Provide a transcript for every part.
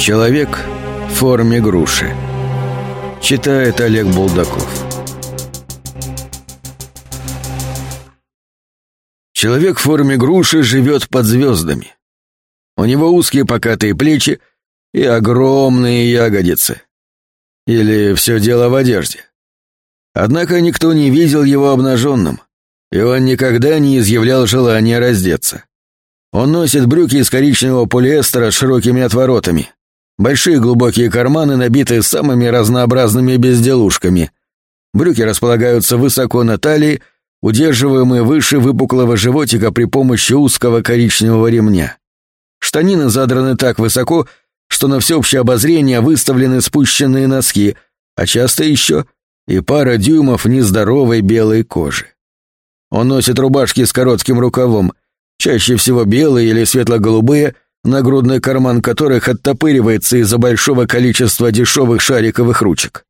Человек в форме груши. Читает Олег Булдаков. Человек в форме груши живет под звездами. У него узкие покатые плечи и огромные ягодицы. Или все дело в одежде. Однако никто не видел его обнаженным, и он никогда не изъявлял желания раздеться. Он носит брюки из коричневого полиэстера с широкими отворотами. Большие глубокие карманы набиты самыми разнообразными безделушками. Брюки располагаются высоко на талии, удерживаемые выше выпуклого животика при помощи узкого коричневого ремня. Штанины задраны так высоко, что на всеобщее обозрение выставлены спущенные носки, а часто еще и пара дюймов нездоровой белой кожи. Он носит рубашки с коротким рукавом, чаще всего белые или светло-голубые, нагрудный карман которых оттопыривается из-за большого количества дешевых шариковых ручек.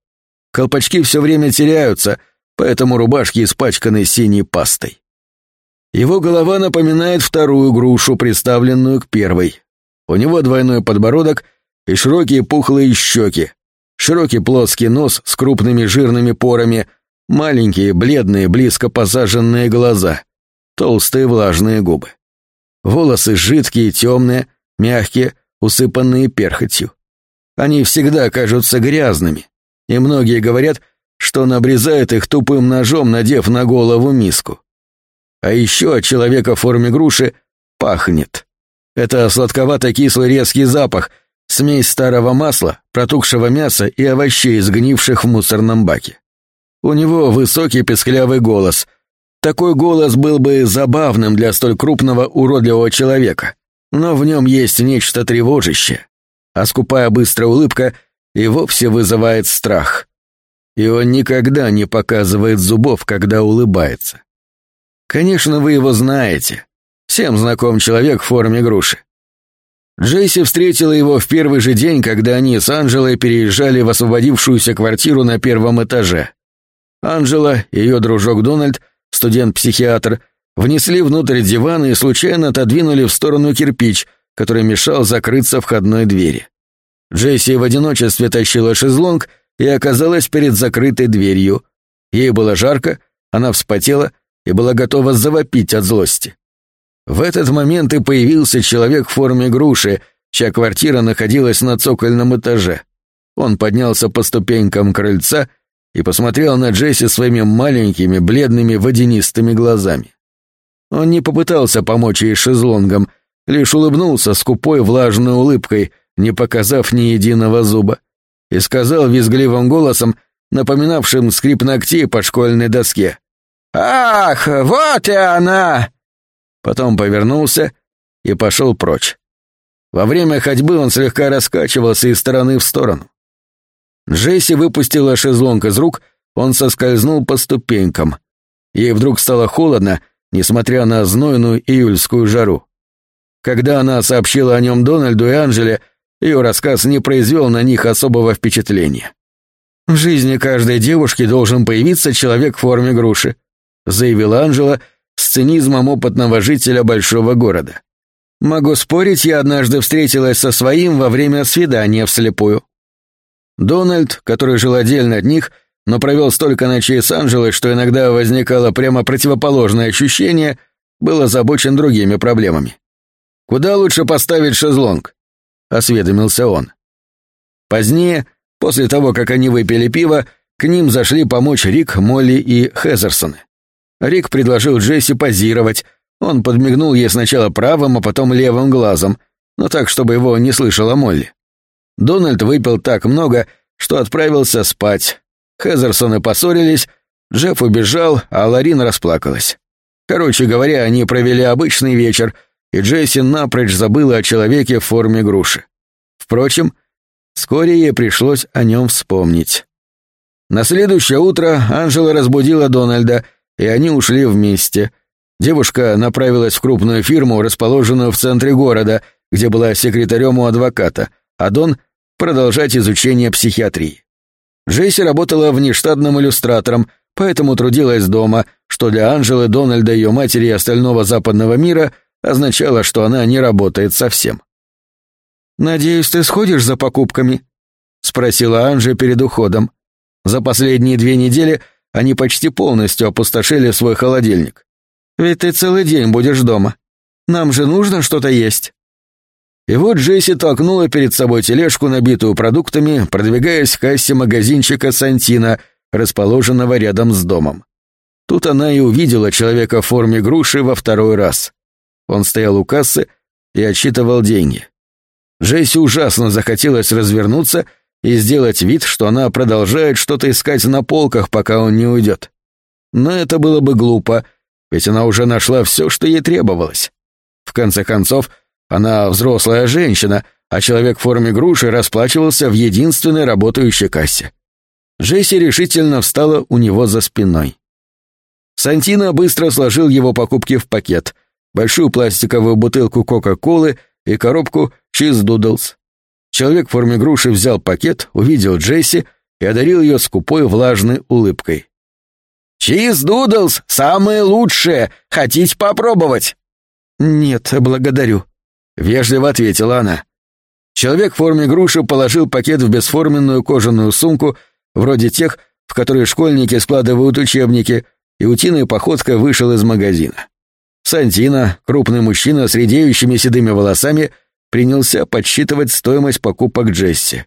Колпачки все время теряются, поэтому рубашки испачканы синей пастой. Его голова напоминает вторую грушу, приставленную к первой. У него двойной подбородок и широкие пухлые щеки, широкий плоский нос с крупными жирными порами, маленькие, бледные, близко посаженные глаза, толстые влажные губы. Волосы жидкие, темные, мягкие, усыпанные перхотью. Они всегда кажутся грязными, и многие говорят, что он их тупым ножом, надев на голову миску. А еще от человека в форме груши пахнет. Это сладковато-кислый резкий запах, смесь старого масла, протухшего мяса и овощей, сгнивших в мусорном баке. У него высокий песклявый голос — такой голос был бы забавным для столь крупного уродливого человека, но в нем есть нечто тревожащее, а скупая быстрая улыбка и вовсе вызывает страх. И он никогда не показывает зубов, когда улыбается. Конечно, вы его знаете. Всем знаком человек в форме груши. Джейси встретила его в первый же день, когда они с Анжелой переезжали в освободившуюся квартиру на первом этаже. Анжела, ее дружок Дональд, студент-психиатр, внесли внутрь дивана и случайно отодвинули в сторону кирпич, который мешал закрыться входной двери. Джесси в одиночестве тащила шезлонг и оказалась перед закрытой дверью. Ей было жарко, она вспотела и была готова завопить от злости. В этот момент и появился человек в форме груши, чья квартира находилась на цокольном этаже. Он поднялся по ступенькам крыльца и посмотрел на Джесси своими маленькими, бледными, водянистыми глазами. Он не попытался помочь ей шезлонгом, лишь улыбнулся скупой влажной улыбкой, не показав ни единого зуба, и сказал визгливым голосом, напоминавшим скрип ногтей по школьной доске. «Ах, вот и она!» Потом повернулся и пошел прочь. Во время ходьбы он слегка раскачивался из стороны в сторону. Джесси выпустила шезлонг из рук, он соскользнул по ступенькам. Ей вдруг стало холодно, несмотря на знойную июльскую жару. Когда она сообщила о нем Дональду и Анжеле, ее рассказ не произвел на них особого впечатления. «В жизни каждой девушки должен появиться человек в форме груши», заявила Анжела с цинизмом опытного жителя большого города. «Могу спорить, я однажды встретилась со своим во время свидания вслепую». Дональд, который жил отдельно от них, но провел столько ночей с Анжелой, что иногда возникало прямо противоположное ощущение, был озабочен другими проблемами. «Куда лучше поставить шезлонг?» — осведомился он. Позднее, после того, как они выпили пиво, к ним зашли помочь Рик, Молли и Хезерсоны. Рик предложил Джесси позировать, он подмигнул ей сначала правым, а потом левым глазом, но так, чтобы его не слышала Молли. Дональд выпил так много, что отправился спать. Хезерсоны поссорились, Джефф убежал, а Ларин расплакалась. Короче говоря, они провели обычный вечер, и Джесси напрочь забыла о человеке в форме груши. Впрочем, вскоре ей пришлось о нем вспомнить. На следующее утро Анжела разбудила Дональда, и они ушли вместе. Девушка направилась в крупную фирму, расположенную в центре города, где была секретарем у адвоката, а Дон — продолжать изучение психиатрии. Джейси работала внештатным иллюстратором, поэтому трудилась дома, что для Анжелы, Дональда, ее матери и остального западного мира означало, что она не работает совсем. «Надеюсь, ты сходишь за покупками?» — спросила Анжи перед уходом. За последние две недели они почти полностью опустошили свой холодильник. «Ведь ты целый день будешь дома. Нам же нужно что-то есть». И вот Джесси толкнула перед собой тележку, набитую продуктами, продвигаясь к кассе магазинчика Сантина, расположенного рядом с домом. Тут она и увидела человека в форме груши во второй раз. Он стоял у кассы и отсчитывал деньги. Джесси ужасно захотелось развернуться и сделать вид, что она продолжает что-то искать на полках, пока он не уйдет. Но это было бы глупо, ведь она уже нашла все, что ей требовалось. В конце концов, она взрослая женщина, а человек в форме груши расплачивался в единственной работающей кассе. Джесси решительно встала у него за спиной. Сантина быстро сложил его покупки в пакет, большую пластиковую бутылку Кока-Колы и коробку Cheese Doodles. Человек в форме груши взял пакет, увидел Джесси и одарил ее скупой влажной улыбкой. «Чиз Дудлс — самые лучшие! Хотите попробовать?» «Нет, благодарю», Вежливо ответила она. Человек в форме груши положил пакет в бесформенную кожаную сумку, вроде тех, в которые школьники складывают учебники, и утиной походкой вышел из магазина. Сантина, крупный мужчина с редеющими седыми волосами, принялся подсчитывать стоимость покупок Джесси.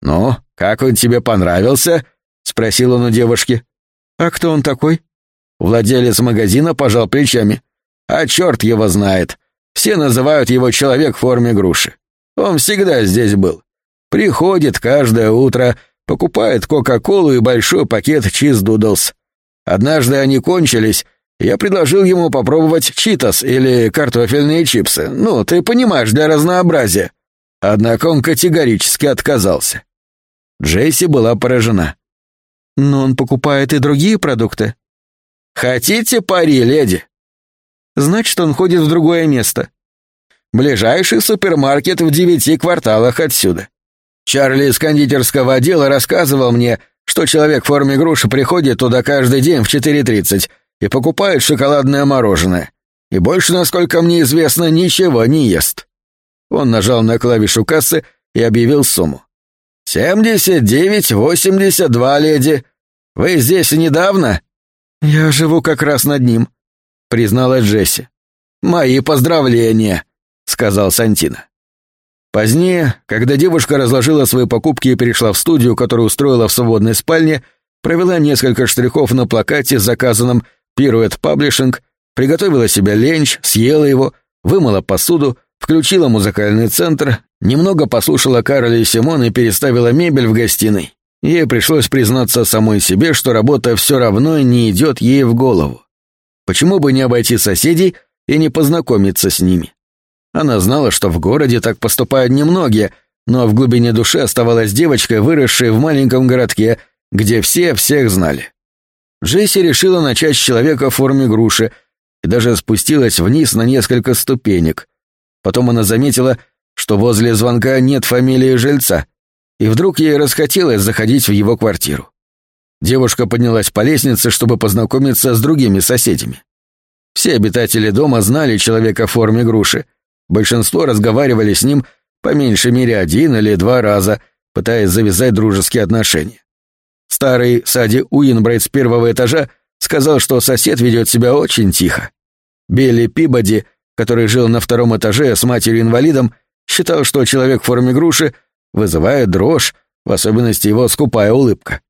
«Ну, как он тебе понравился?» — спросил он у девушки. «А кто он такой?» Владелец магазина пожал плечами. «А черт его знает. Все называют его человек в форме груши. Он всегда здесь был. Приходит каждое утро, покупает Кока-Колу и большой пакет чиз дудлс. Однажды они кончились, я предложил ему попробовать читос или картофельные чипсы. Ну, ты понимаешь, для разнообразия. Однако он категорически отказался. Джейси была поражена. «Но он покупает и другие продукты». «Хотите пари, леди?» Значит, он ходит в другое место. Ближайший супермаркет в девяти кварталах отсюда. Чарли из кондитерского отдела рассказывал мне, что человек в форме груши приходит туда каждый день в 4.30 и покупает шоколадное мороженое. И больше, насколько мне известно, ничего не ест. Он нажал на клавишу кассы и объявил сумму. «Семьдесят девять восемьдесят два, леди. Вы здесь недавно?» «Я живу как раз над ним», — признала Джесси. «Мои поздравления», — сказал Сантина. Позднее, когда девушка разложила свои покупки и перешла в студию, которую устроила в свободной спальне, провела несколько штрихов на плакате с заказанным «Pirouette Publishing», приготовила себе ленч, съела его, вымыла посуду, включила музыкальный центр, немного послушала Кароля и Симона и переставила мебель в гостиной. Ей пришлось признаться самой себе, что работа все равно не идет ей в голову. Почему бы не обойти соседей и не познакомиться с ними? Она знала, что в городе так поступают немногие, но в глубине души оставалась девочкой, выросшей в маленьком городке, где все всех знали. Джесси решила начать с человека в форме груши и даже спустилась вниз на несколько ступенек. Потом она заметила, что возле звонка нет фамилии жильца, и вдруг ей расхотелось заходить в его квартиру. Девушка поднялась по лестнице, чтобы познакомиться с другими соседями. Все обитатели дома знали человека в форме груши. Большинство разговаривали с ним по меньшей мере один или два раза, пытаясь завязать дружеские отношения. Старый Сади Уинбрайт с первого этажа сказал, что сосед ведет себя очень тихо. Билли Пибоди, который жил на втором этаже с матерью-инвалидом, считал, что человек в форме груши вызывает дрожь, в особенности его скупая улыбка.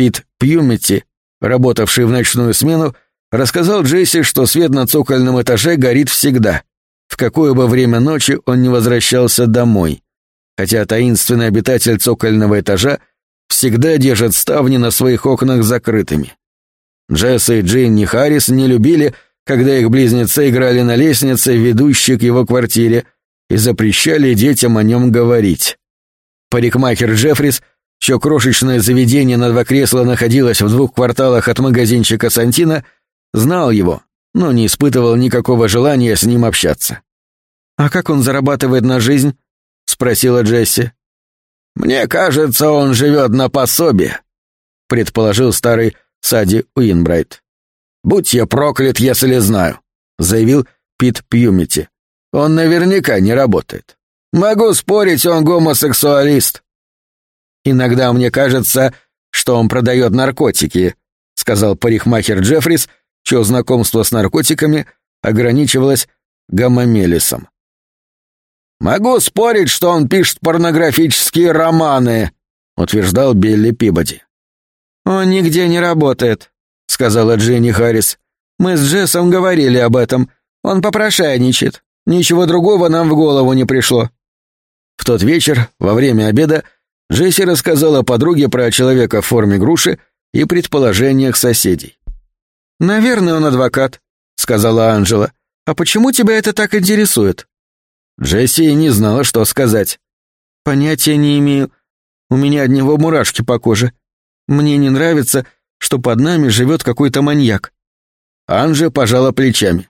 Пит Пьюмити, работавший в ночную смену, рассказал Джесси, что свет на цокольном этаже горит всегда, в какое бы время ночи он не возвращался домой, хотя таинственный обитатель цокольного этажа всегда держит ставни на своих окнах закрытыми. Джесс и Джинни Харрис не любили, когда их близнецы играли на лестнице, ведущей к его квартире, и запрещали детям о нем говорить. Парикмахер Джеффрис чье крошечное заведение на два кресла находилось в двух кварталах от магазинчика Сантина, знал его, но не испытывал никакого желания с ним общаться. «А как он зарабатывает на жизнь?» — спросила Джесси. «Мне кажется, он живет на пособие», — предположил старый Сади Уинбрайт. «Будь я проклят, если знаю», — заявил Пит Пьюмити. «Он наверняка не работает». Могу спорить, он гомосексуалист». «Иногда мне кажется, что он продает наркотики», — сказал парикмахер Джеффрис, чье знакомство с наркотиками ограничивалось гомомелисом. «Могу спорить, что он пишет порнографические романы», — утверждал Билли Пибоди. «Он нигде не работает», — сказала Дженни Харрис. «Мы с Джессом говорили об этом. Он попрошайничает. Ничего другого нам в голову не пришло». В тот вечер, во время обеда, Джесси рассказала подруге про человека в форме груши и предположениях соседей. «Наверное, он адвокат», — сказала Анжела. «А почему тебя это так интересует?» Джесси не знала, что сказать. «Понятия не имею. У меня от него мурашки по коже. Мне не нравится, что под нами живет какой-то маньяк». Анжа пожала плечами.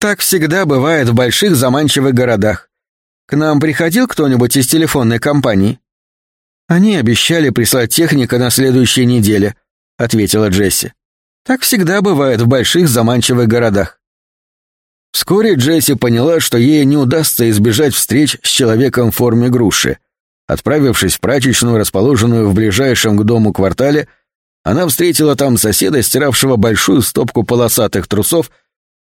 «Так всегда бывает в больших заманчивых городах. К нам приходил кто-нибудь из телефонной компании?» «Они обещали прислать техника на следующей неделе», — ответила Джесси. «Так всегда бывает в больших заманчивых городах». Вскоре Джесси поняла, что ей не удастся избежать встреч с человеком в форме груши. Отправившись в прачечную, расположенную в ближайшем к дому квартале, она встретила там соседа, стиравшего большую стопку полосатых трусов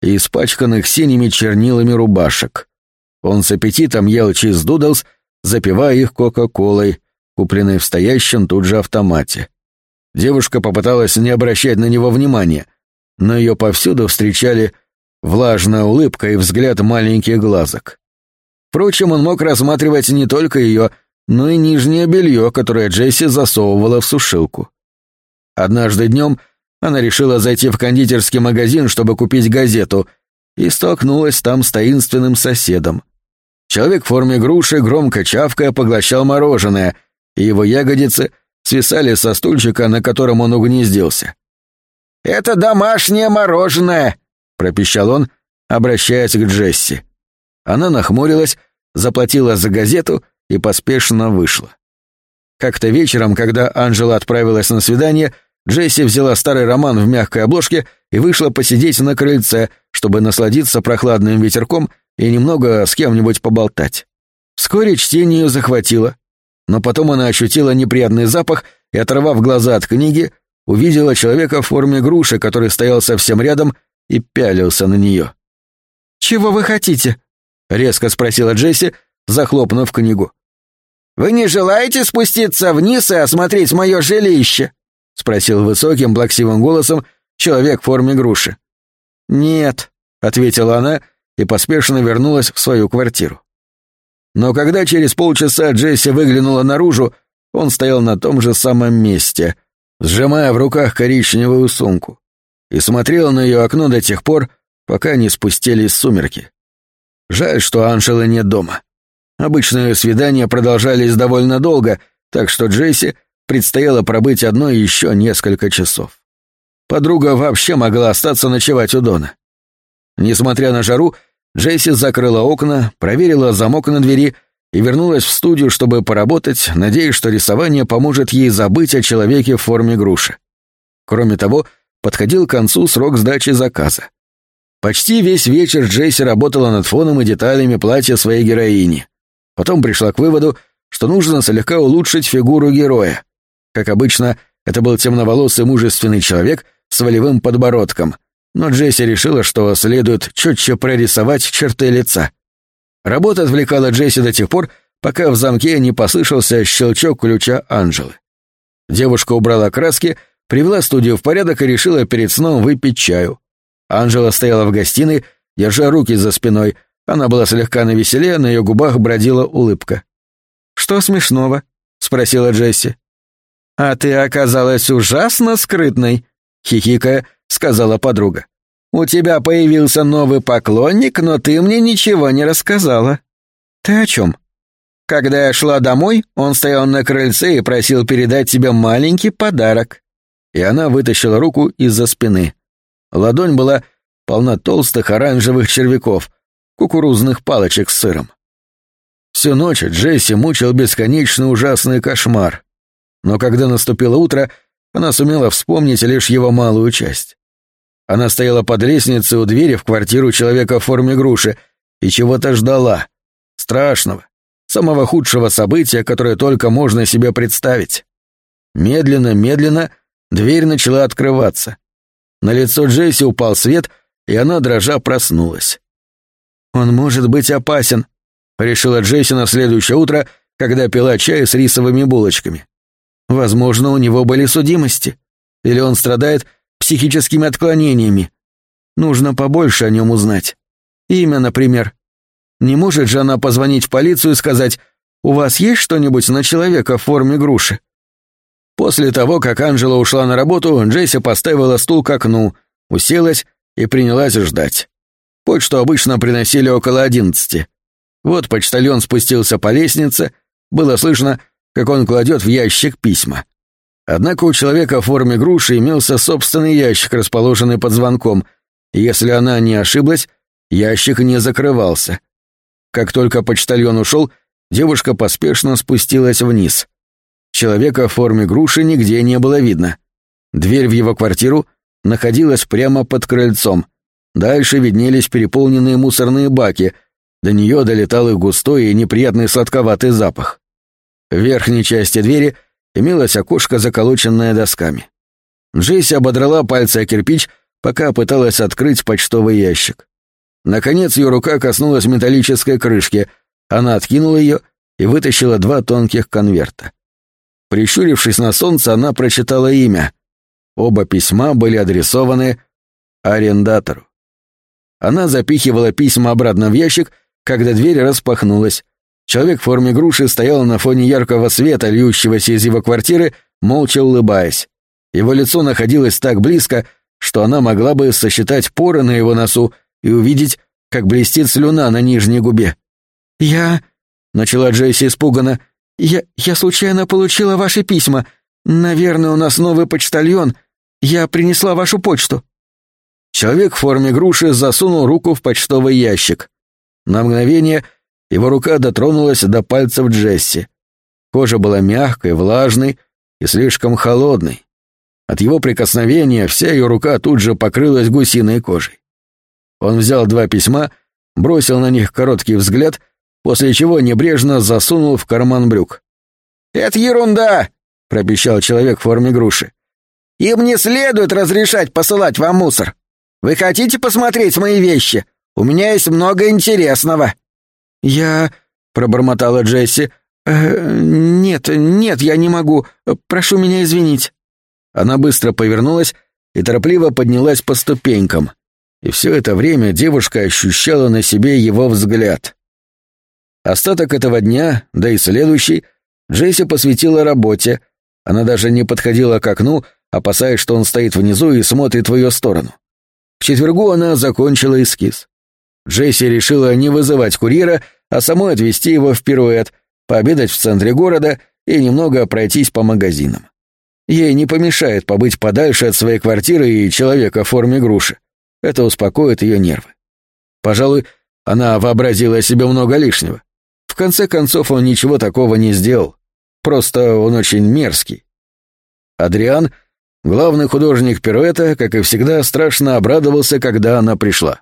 и испачканных синими чернилами рубашек. Он с аппетитом ел чиз-дудлс, запивая их кока-колой, купленной в стоящем тут же автомате. Девушка попыталась не обращать на него внимания, но ее повсюду встречали влажная улыбка и взгляд маленьких глазок. Впрочем, он мог рассматривать не только ее, но и нижнее белье, которое Джесси засовывала в сушилку. Однажды днем она решила зайти в кондитерский магазин, чтобы купить газету, и столкнулась там с таинственным соседом. Человек в форме груши, громко чавкая, поглощал мороженое — и его ягодицы свисали со стульчика, на котором он угнездился. «Это домашнее мороженое!» — пропищал он, обращаясь к Джесси. Она нахмурилась, заплатила за газету и поспешно вышла. Как-то вечером, когда Анжела отправилась на свидание, Джесси взяла старый роман в мягкой обложке и вышла посидеть на крыльце, чтобы насладиться прохладным ветерком и немного с кем-нибудь поболтать. Вскоре чтение захватило, но потом она ощутила неприятный запах и, оторвав глаза от книги, увидела человека в форме груши, который стоял совсем рядом и пялился на нее. «Чего вы хотите?» — резко спросила Джесси, захлопнув книгу. «Вы не желаете спуститься вниз и осмотреть мое жилище?» — спросил высоким плаксивым голосом человек в форме груши. «Нет», — ответила она и поспешно вернулась в свою квартиру. Но когда через полчаса Джесси выглянула наружу, он стоял на том же самом месте, сжимая в руках коричневую сумку, и смотрел на ее окно до тех пор, пока не спустились сумерки. Жаль, что Аншелы нет дома. Обычно ее свидания продолжались довольно долго, так что Джесси предстояло пробыть одной еще несколько часов. Подруга вообще могла остаться ночевать у Дона. Несмотря на жару, Джесси закрыла окна, проверила замок на двери и вернулась в студию, чтобы поработать, надеясь, что рисование поможет ей забыть о человеке в форме груши. Кроме того, подходил к концу срок сдачи заказа. Почти весь вечер Джесси работала над фоном и деталями платья своей героини. Потом пришла к выводу, что нужно слегка улучшить фигуру героя. Как обычно, это был темноволосый мужественный человек с волевым подбородком — но Джесси решила, что следует четче прорисовать черты лица. Работа отвлекала Джесси до тех пор, пока в замке не послышался щелчок ключа Анжелы. Девушка убрала краски, привела студию в порядок и решила перед сном выпить чаю. Анжела стояла в гостиной, держа руки за спиной. Она была слегка навеселе, на ее губах бродила улыбка. «Что смешного?» — спросила Джесси. «А ты оказалась ужасно скрытной», — хихикая, — сказала подруга. «У тебя появился новый поклонник, но ты мне ничего не рассказала». «Ты о чем?» «Когда я шла домой, он стоял на крыльце и просил передать тебе маленький подарок». И она вытащила руку из-за спины. Ладонь была полна толстых оранжевых червяков, кукурузных палочек с сыром. Всю ночь Джесси мучил бесконечно ужасный кошмар. Но когда наступило утро, она сумела вспомнить лишь его малую часть. Она стояла под лестницей у двери в квартиру человека в форме груши и чего-то ждала. Страшного, самого худшего события, которое только можно себе представить. Медленно, медленно дверь начала открываться. На лицо Джесси упал свет, и она, дрожа, проснулась. «Он может быть опасен», — решила Джесси на следующее утро, когда пила чай с рисовыми булочками. «Возможно, у него были судимости, или он страдает психическими отклонениями. Нужно побольше о нем узнать. Имя, например. Не может же она позвонить в полицию и сказать, «У вас есть что-нибудь на человека в форме груши?» После того, как Анжела ушла на работу, Джесси поставила стул к окну, уселась и принялась ждать. Почту обычно приносили около одиннадцати. Вот почтальон спустился по лестнице, было слышно, как он кладет в ящик письма. Однако у человека в форме груши имелся собственный ящик, расположенный под звонком, и если она не ошиблась, ящик не закрывался. Как только почтальон ушел, девушка поспешно спустилась вниз. Человека в форме груши нигде не было видно. Дверь в его квартиру находилась прямо под крыльцом. Дальше виднелись переполненные мусорные баки, до нее долетал их густой и неприятный сладковатый запах. В верхней части двери имелось окошко, заколоченное досками. Джесси ободрала пальцы о кирпич, пока пыталась открыть почтовый ящик. Наконец ее рука коснулась металлической крышки, она откинула ее и вытащила два тонких конверта. Прищурившись на солнце, она прочитала имя. Оба письма были адресованы арендатору. Она запихивала письма обратно в ящик, когда дверь распахнулась. Человек в форме груши стоял на фоне яркого света, льющегося из его квартиры, молча улыбаясь. Его лицо находилось так близко, что она могла бы сосчитать поры на его носу и увидеть, как блестит слюна на нижней губе. «Я...» — начала Джесси испуганно. «Я... я случайно получила ваши письма. Наверное, у нас новый почтальон. Я принесла вашу почту». Человек в форме груши засунул руку в почтовый ящик. На мгновение его рука дотронулась до пальцев Джесси. Кожа была мягкой, влажной и слишком холодной. От его прикосновения вся ее рука тут же покрылась гусиной кожей. Он взял два письма, бросил на них короткий взгляд после чего небрежно засунул в карман брюк. «Это ерунда!» — пропищал человек в форме груши. «Им не следует разрешать посылать вам мусор. Вы хотите посмотреть мои вещи? У меня есть много интересного». «Я...» — пробормотала Джесси. «Э, «Нет, нет, я не могу. Прошу меня извинить». Она быстро повернулась и торопливо поднялась по ступенькам. И все это время девушка ощущала на себе его взгляд. Остаток этого дня, да и следующий, Джесси посвятила работе. Она даже не подходила к окну, опасаясь, что он стоит внизу и смотрит в ее сторону. К четвергу она закончила эскиз. Джесси решила не вызывать курьера, а самой отвезти его в пируэт, пообедать в центре города и немного пройтись по магазинам. Ей не помешает побыть подальше от своей квартиры и человека в форме груши. Это успокоит ее нервы. Пожалуй, она вообразила себе много лишнего конце концов, он ничего такого не сделал. Просто он очень мерзкий. Адриан, главный художник пируэта, как и всегда, страшно обрадовался, когда она пришла.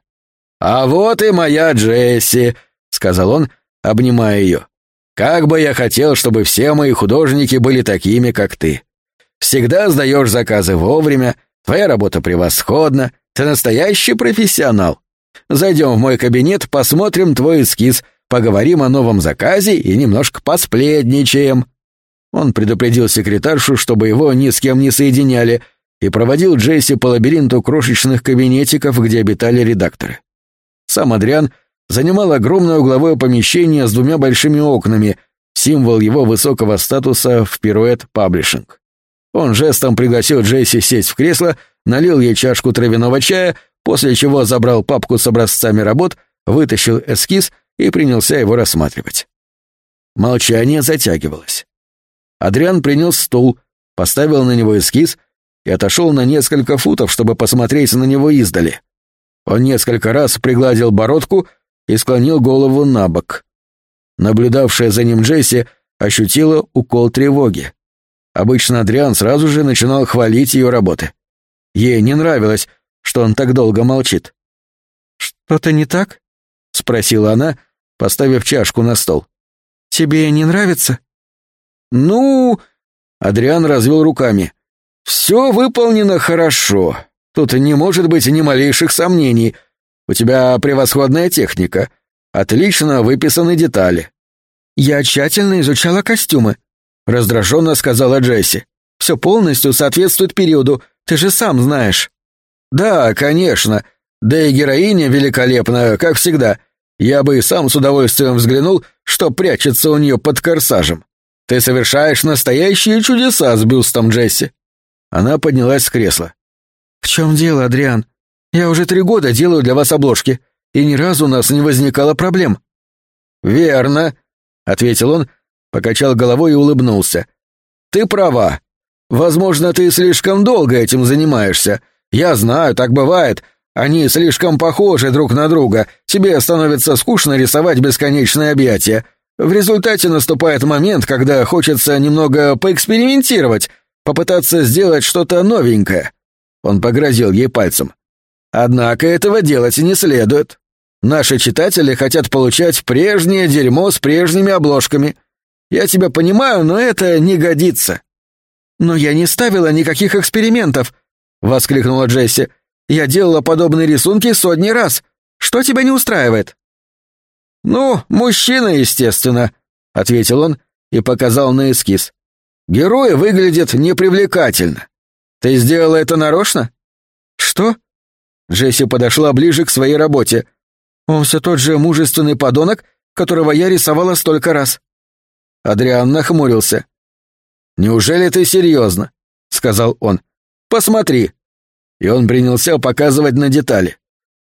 «А вот и моя Джесси», — сказал он, обнимая ее. «Как бы я хотел, чтобы все мои художники были такими, как ты. Всегда сдаешь заказы вовремя, твоя работа превосходна, ты настоящий профессионал. Зайдем в мой кабинет, посмотрим твой эскиз — поговорим о новом заказе и немножко посплетничаем». Он предупредил секретаршу, чтобы его ни с кем не соединяли, и проводил Джесси по лабиринту крошечных кабинетиков, где обитали редакторы. Сам Адриан занимал огромное угловое помещение с двумя большими окнами, символ его высокого статуса в пируэт паблишинг. Он жестом пригласил Джесси сесть в кресло, налил ей чашку травяного чая, после чего забрал папку с образцами работ, вытащил эскиз — и принялся его рассматривать. Молчание затягивалось. Адриан принес стул, поставил на него эскиз и отошел на несколько футов, чтобы посмотреть на него издали. Он несколько раз пригладил бородку и склонил голову на бок. Наблюдавшая за ним Джесси ощутила укол тревоги. Обычно Адриан сразу же начинал хвалить ее работы. Ей не нравилось, что он так долго молчит. «Что-то не так?» — спросила она, поставив чашку на стол. Тебе не нравится?» «Ну...» — Адриан развел руками. «Все выполнено хорошо. Тут не может быть ни малейших сомнений. У тебя превосходная техника. Отлично выписаны детали». «Я тщательно изучала костюмы», — раздраженно сказала Джесси. «Все полностью соответствует периоду, ты же сам знаешь». «Да, конечно. Да и героиня великолепна, как всегда. Я бы и сам с удовольствием взглянул, что прячется у нее под корсажем. Ты совершаешь настоящие чудеса с бюстом Джесси». Она поднялась с кресла. «В чем дело, Адриан? Я уже три года делаю для вас обложки, и ни разу у нас не возникало проблем». «Верно», — ответил он, покачал головой и улыбнулся. «Ты права. Возможно, ты слишком долго этим занимаешься. Я знаю, так бывает, они слишком похожи друг на друга, тебе становится скучно рисовать бесконечные объятия. В результате наступает момент, когда хочется немного поэкспериментировать, попытаться сделать что-то новенькое. Он погрозил ей пальцем. Однако этого делать не следует. Наши читатели хотят получать прежнее дерьмо с прежними обложками. Я тебя понимаю, но это не годится. Но я не ставила никаких экспериментов, воскликнула Джесси. Я делала подобные рисунки сотни раз. Что тебя не устраивает?» «Ну, мужчина, естественно», — ответил он и показал на эскиз. «Герой выглядит непривлекательно. Ты сделала это нарочно?» «Что?» Джесси подошла ближе к своей работе. «Он все тот же мужественный подонок, которого я рисовала столько раз». Адриан нахмурился. «Неужели ты серьезно?» — сказал он. «Посмотри, и он принялся показывать на детали.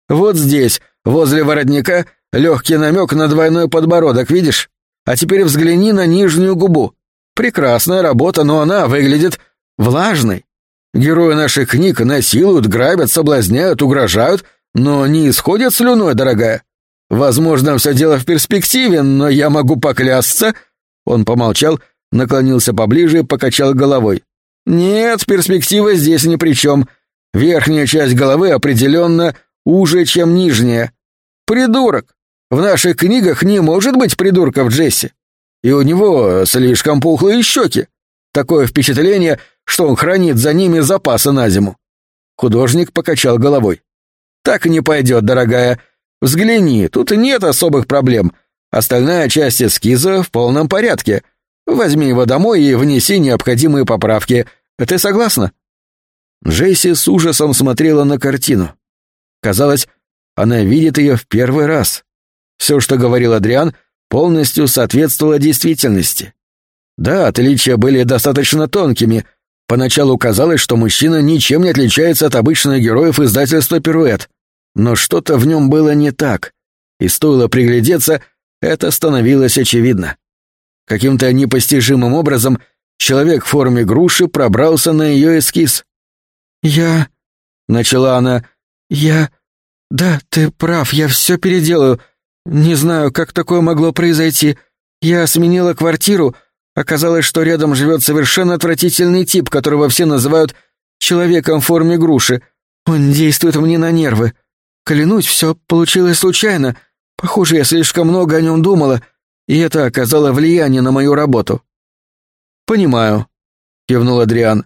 «Вот здесь, возле воротника, легкий намек на двойной подбородок, видишь? А теперь взгляни на нижнюю губу. Прекрасная работа, но она выглядит влажной. Герои наших книг насилуют, грабят, соблазняют, угрожают, но не исходят слюной, дорогая. Возможно, все дело в перспективе, но я могу поклясться...» Он помолчал, наклонился поближе и покачал головой. «Нет, перспектива здесь ни при чем. Верхняя часть головы определенно уже, чем нижняя. Придурок! В наших книгах не может быть придурков Джесси. И у него слишком пухлые щеки. Такое впечатление, что он хранит за ними запасы на зиму. Художник покачал головой. «Так не пойдет, дорогая. Взгляни, тут нет особых проблем. Остальная часть эскиза в полном порядке. Возьми его домой и внеси необходимые поправки. Ты согласна?» Джейси с ужасом смотрела на картину. Казалось, она видит ее в первый раз. Все, что говорил Адриан, полностью соответствовало действительности. Да, отличия были достаточно тонкими. Поначалу казалось, что мужчина ничем не отличается от обычных героев издательства «Пируэт». Но что-то в нем было не так. И стоило приглядеться, это становилось очевидно. Каким-то непостижимым образом человек в форме груши пробрался на ее эскиз. «Я...» — начала она. «Я... Да, ты прав, я все переделаю. Не знаю, как такое могло произойти. Я сменила квартиру. Оказалось, что рядом живет совершенно отвратительный тип, которого все называют человеком в форме груши. Он действует мне на нервы. Клянусь, все получилось случайно. Похоже, я слишком много о нем думала, и это оказало влияние на мою работу». «Понимаю», — кивнул Адриан.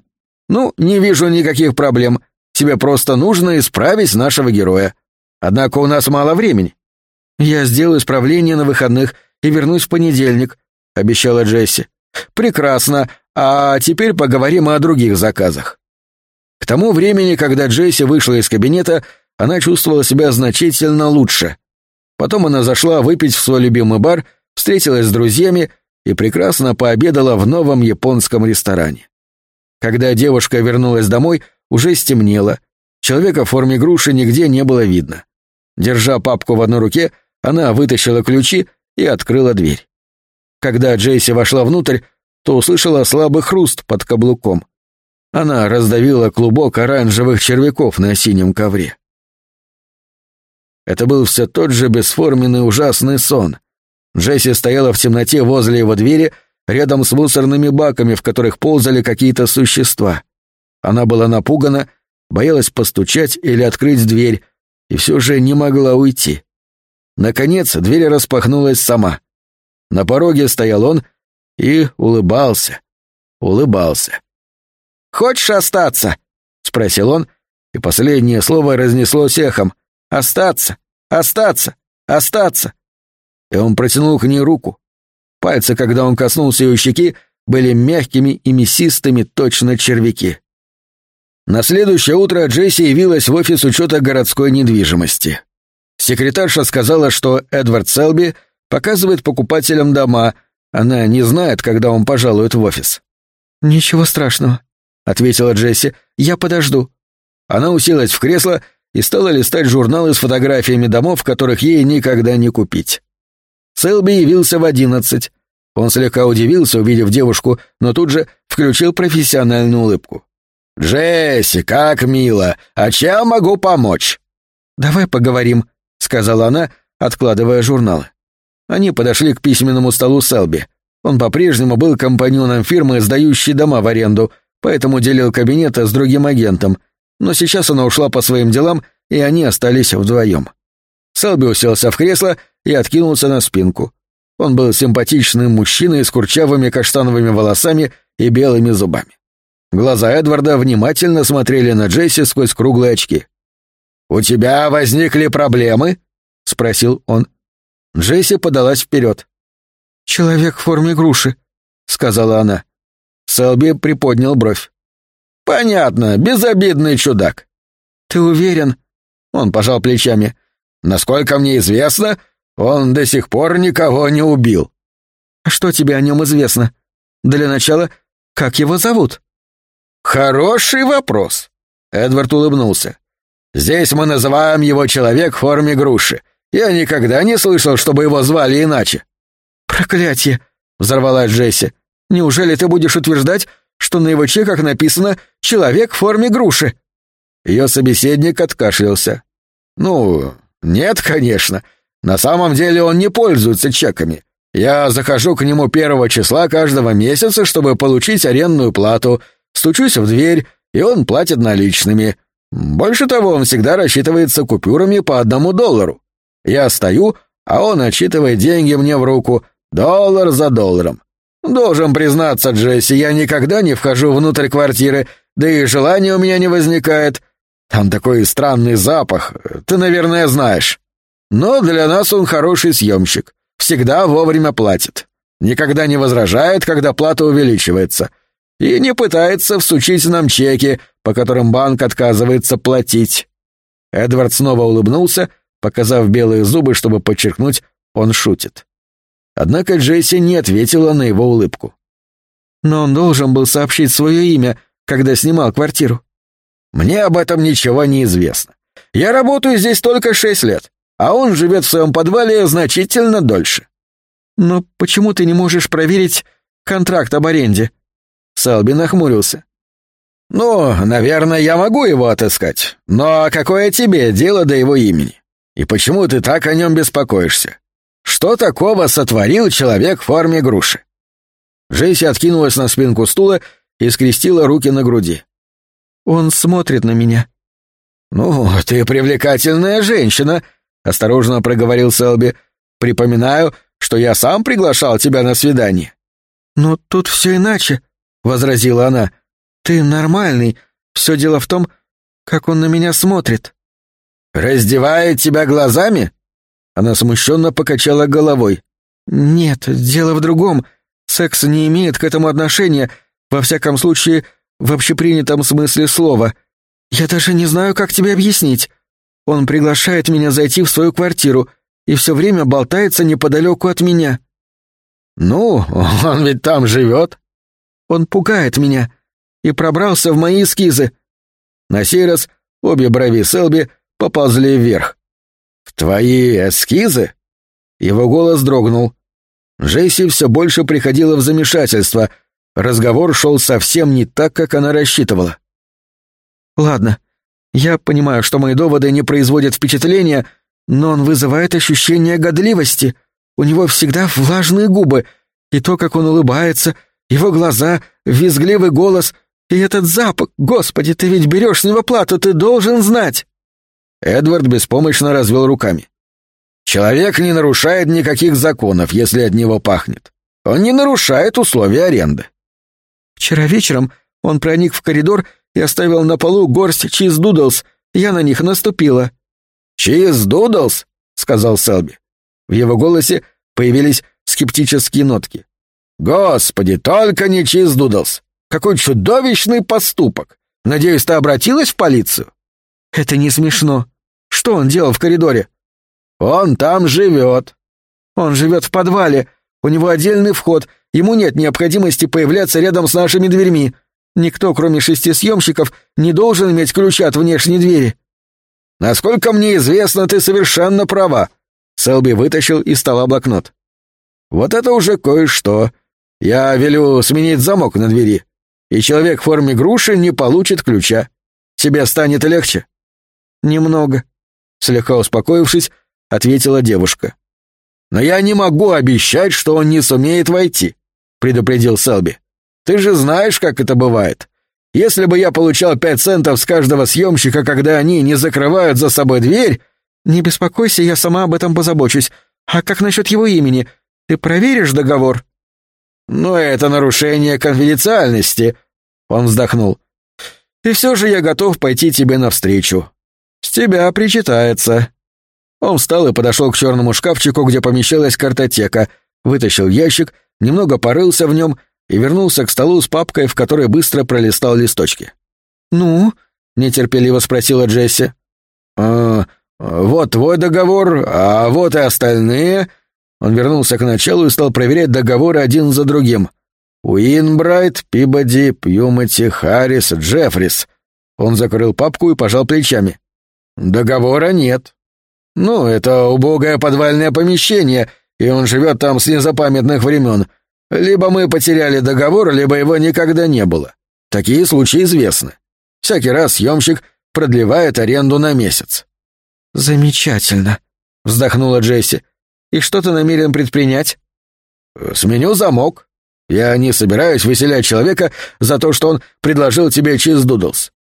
«Ну, не вижу никаких проблем. Тебе просто нужно исправить нашего героя. Однако у нас мало времени». «Я сделаю исправление на выходных и вернусь в понедельник», — обещала Джесси. «Прекрасно. А теперь поговорим о других заказах». К тому времени, когда Джесси вышла из кабинета, она чувствовала себя значительно лучше. Потом она зашла выпить в свой любимый бар, встретилась с друзьями и прекрасно пообедала в новом японском ресторане. Когда девушка вернулась домой, уже стемнело. Человека в форме груши нигде не было видно. Держа папку в одной руке, она вытащила ключи и открыла дверь. Когда Джейси вошла внутрь, то услышала слабый хруст под каблуком. Она раздавила клубок оранжевых червяков на синем ковре. Это был все тот же бесформенный ужасный сон. Джесси стояла в темноте возле его двери рядом с мусорными баками, в которых ползали какие-то существа. Она была напугана, боялась постучать или открыть дверь, и все же не могла уйти. Наконец, дверь распахнулась сама. На пороге стоял он и улыбался, улыбался. «Хочешь остаться?» — спросил он, и последнее слово разнеслось эхом. «Остаться! Остаться! Остаться!» И он протянул к ней руку. Пальцы, когда он коснулся ее щеки, были мягкими и мясистыми, точно червяки. На следующее утро Джесси явилась в офис учета городской недвижимости. Секретарша сказала, что Эдвард Селби показывает покупателям дома, она не знает, когда он пожалует в офис. «Ничего страшного», — ответила Джесси, — «я подожду». Она уселась в кресло и стала листать журналы с фотографиями домов, которых ей никогда не купить. Селби явился в одиннадцать. Он слегка удивился, увидев девушку, но тут же включил профессиональную улыбку. «Джесси, как мило! А чем могу помочь?» «Давай поговорим», — сказала она, откладывая журналы. Они подошли к письменному столу Селби. Он по-прежнему был компаньоном фирмы, сдающей дома в аренду, поэтому делил кабинет с другим агентом, но сейчас она ушла по своим делам, и они остались вдвоем. Селби уселся в кресло и откинулся на спинку. Он был симпатичным мужчиной с курчавыми каштановыми волосами и белыми зубами. Глаза Эдварда внимательно смотрели на Джесси сквозь круглые очки. «У тебя возникли проблемы?» — спросил он. Джесси подалась вперед. «Человек в форме груши», — сказала она. Селби приподнял бровь. «Понятно, безобидный чудак». «Ты уверен?» Он пожал плечами. «Насколько мне известно, он до сих пор никого не убил». «А что тебе о нем известно? Для начала, как его зовут?» «Хороший вопрос», — Эдвард улыбнулся. «Здесь мы называем его человек в форме груши. Я никогда не слышал, чтобы его звали иначе». «Проклятие!» — взорвалась Джесси. «Неужели ты будешь утверждать, что на его чеках написано «человек в форме груши»?» Ее собеседник откашлялся. «Ну, нет, конечно. На самом деле он не пользуется чеками. Я захожу к нему первого числа каждого месяца, чтобы получить арендную плату, стучусь в дверь, и он платит наличными. Больше того, он всегда рассчитывается купюрами по одному доллару. Я стою, а он отчитывает деньги мне в руку, доллар за долларом. Должен признаться, Джесси, я никогда не вхожу внутрь квартиры, да и желания у меня не возникает. Там такой странный запах, ты, наверное, знаешь. Но для нас он хороший съемщик, всегда вовремя платит. Никогда не возражает, когда плата увеличивается. И не пытается всучить нам чеки, по которым банк отказывается платить. Эдвард снова улыбнулся, показав белые зубы, чтобы подчеркнуть, он шутит. Однако Джесси не ответила на его улыбку. «Но он должен был сообщить свое имя, когда снимал квартиру». «Мне об этом ничего не известно. Я работаю здесь только шесть лет, а он живет в своем подвале значительно дольше». «Но почему ты не можешь проверить контракт об аренде?» Салби нахмурился. «Ну, наверное, я могу его отыскать, но какое тебе дело до его имени? И почему ты так о нем беспокоишься? Что такого сотворил человек в форме груши?» Джейси откинулась на спинку стула и скрестила руки на груди. «Он смотрит на меня». «Ну, ты привлекательная женщина», — осторожно проговорил Селби. «Припоминаю, что я сам приглашал тебя на свидание». «Но тут все иначе», — возразила она. «Ты нормальный. Все дело в том, как он на меня смотрит». «Раздевает тебя глазами?» Она смущенно покачала головой. «Нет, дело в другом. Секс не имеет к этому отношения, во всяком случае, в общепринятом смысле слова. Я даже не знаю, как тебе объяснить. Он приглашает меня зайти в свою квартиру и все время болтается неподалеку от меня». «Ну, он ведь там живет». «Он пугает меня и пробрался в мои эскизы». На сей раз обе брови Селби поползли вверх. «В твои эскизы?» Его голос дрогнул. Джесси все больше приходила в замешательство. Разговор шел совсем не так, как она рассчитывала. «Ладно, я понимаю, что мои доводы не производят впечатления, но он вызывает ощущение годливости. У него всегда влажные губы, и то, как он улыбается, его глаза, визгливый голос и этот запах. Господи, ты ведь берешь с него плату, ты должен знать!» Эдвард беспомощно развел руками. Человек не нарушает никаких законов, если от него пахнет. Он не нарушает условия аренды. Вчера вечером он проник в коридор и оставил на полу горсть чиз-дудлс. Я на них наступила. «Чиз-дудлс?» — сказал Селби. В его голосе появились скептические нотки. «Господи, только не чиз-дудлс! Какой чудовищный поступок! Надеюсь, ты обратилась в полицию?» «Это не смешно. Что он делал в коридоре?» «Он там живет». «Он живет в подвале. У него отдельный вход. Ему нет необходимости появляться рядом с нашими дверьми. Никто, кроме шести съемщиков, не должен иметь ключа от внешней двери». «Насколько мне известно, ты совершенно права». Селби вытащил из стола блокнот. «Вот это уже кое-что. Я велю сменить замок на двери и человек в форме груши не получит ключа. Тебе станет легче?» «Немного», — слегка успокоившись, ответила девушка. «Но я не могу обещать, что он не сумеет войти», — предупредил Селби. «Ты же знаешь, как это бывает. Если бы я получал пять центов с каждого съемщика, когда они не закрывают за собой дверь...» «Не беспокойся, я сама об этом позабочусь. А как насчет его имени? Ты проверишь договор?» «Но это нарушение конфиденциальности», он вздохнул. «И все же я готов пойти тебе навстречу. С тебя причитается». Он встал и подошел к черному шкафчику, где помещалась картотека, вытащил ящик, немного порылся в нем и вернулся к столу с папкой, в которой быстро пролистал листочки. «Ну?» — нетерпеливо спросила Джесси. «А, вот твой договор, а вот и остальные». Он вернулся к началу и стал проверять договоры один за другим — Уинбрайт, Пибоди, Пьюмати, Харрис, Джеффрис. Он закрыл папку и пожал плечами. Договора нет. Ну, это убогое подвальное помещение, и он живет там с незапамятных времен. Либо мы потеряли договор, либо его никогда не было. Такие случаи известны. Всякий раз съемщик продлевает аренду на месяц. «Замечательно», — вздохнула Джесси. «И что ты намерен предпринять?» «Сменю замок. Я не собираюсь выселять человека за то, что он предложил тебе чиз-дудлс.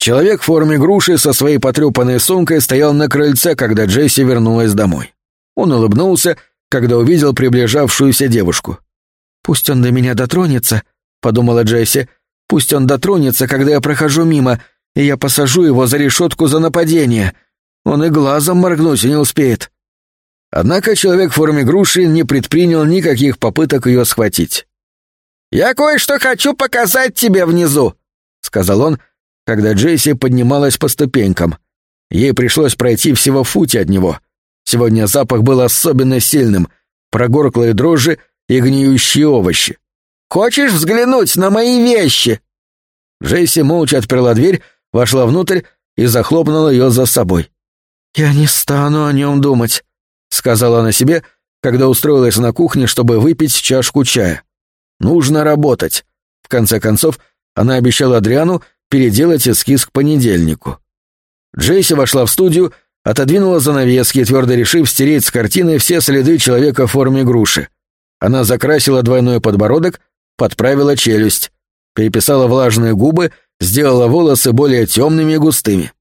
Человек в форме груши со своей потрепанной сумкой стоял на крыльце, когда Джесси вернулась домой. Он улыбнулся, когда увидел приближавшуюся девушку. «Пусть он до меня дотронется», — подумала Джесси. «Пусть он дотронется, когда я прохожу мимо, и я посажу его за решетку за нападение. Он и глазом моргнуть не успеет». Однако человек в форме груши не предпринял никаких попыток ее схватить. «Я кое-что хочу показать тебе внизу», — сказал он, когда Джесси поднималась по ступенькам. Ей пришлось пройти всего футе от него. Сегодня запах был особенно сильным, прогорклые дрожжи и гниющие овощи. «Хочешь взглянуть на мои вещи?» Джесси молча отперла дверь, вошла внутрь и захлопнула ее за собой. «Я не стану о нем думать», — сказала она себе, когда устроилась на кухне, чтобы выпить чашку чая. «Нужно работать». В конце концов, она обещала Адриану переделать эскиз к понедельнику. Джейси вошла в студию, отодвинула занавески, твердо решив стереть с картины все следы человека в форме груши. Она закрасила двойной подбородок, подправила челюсть, переписала влажные губы, сделала волосы более темными и густыми.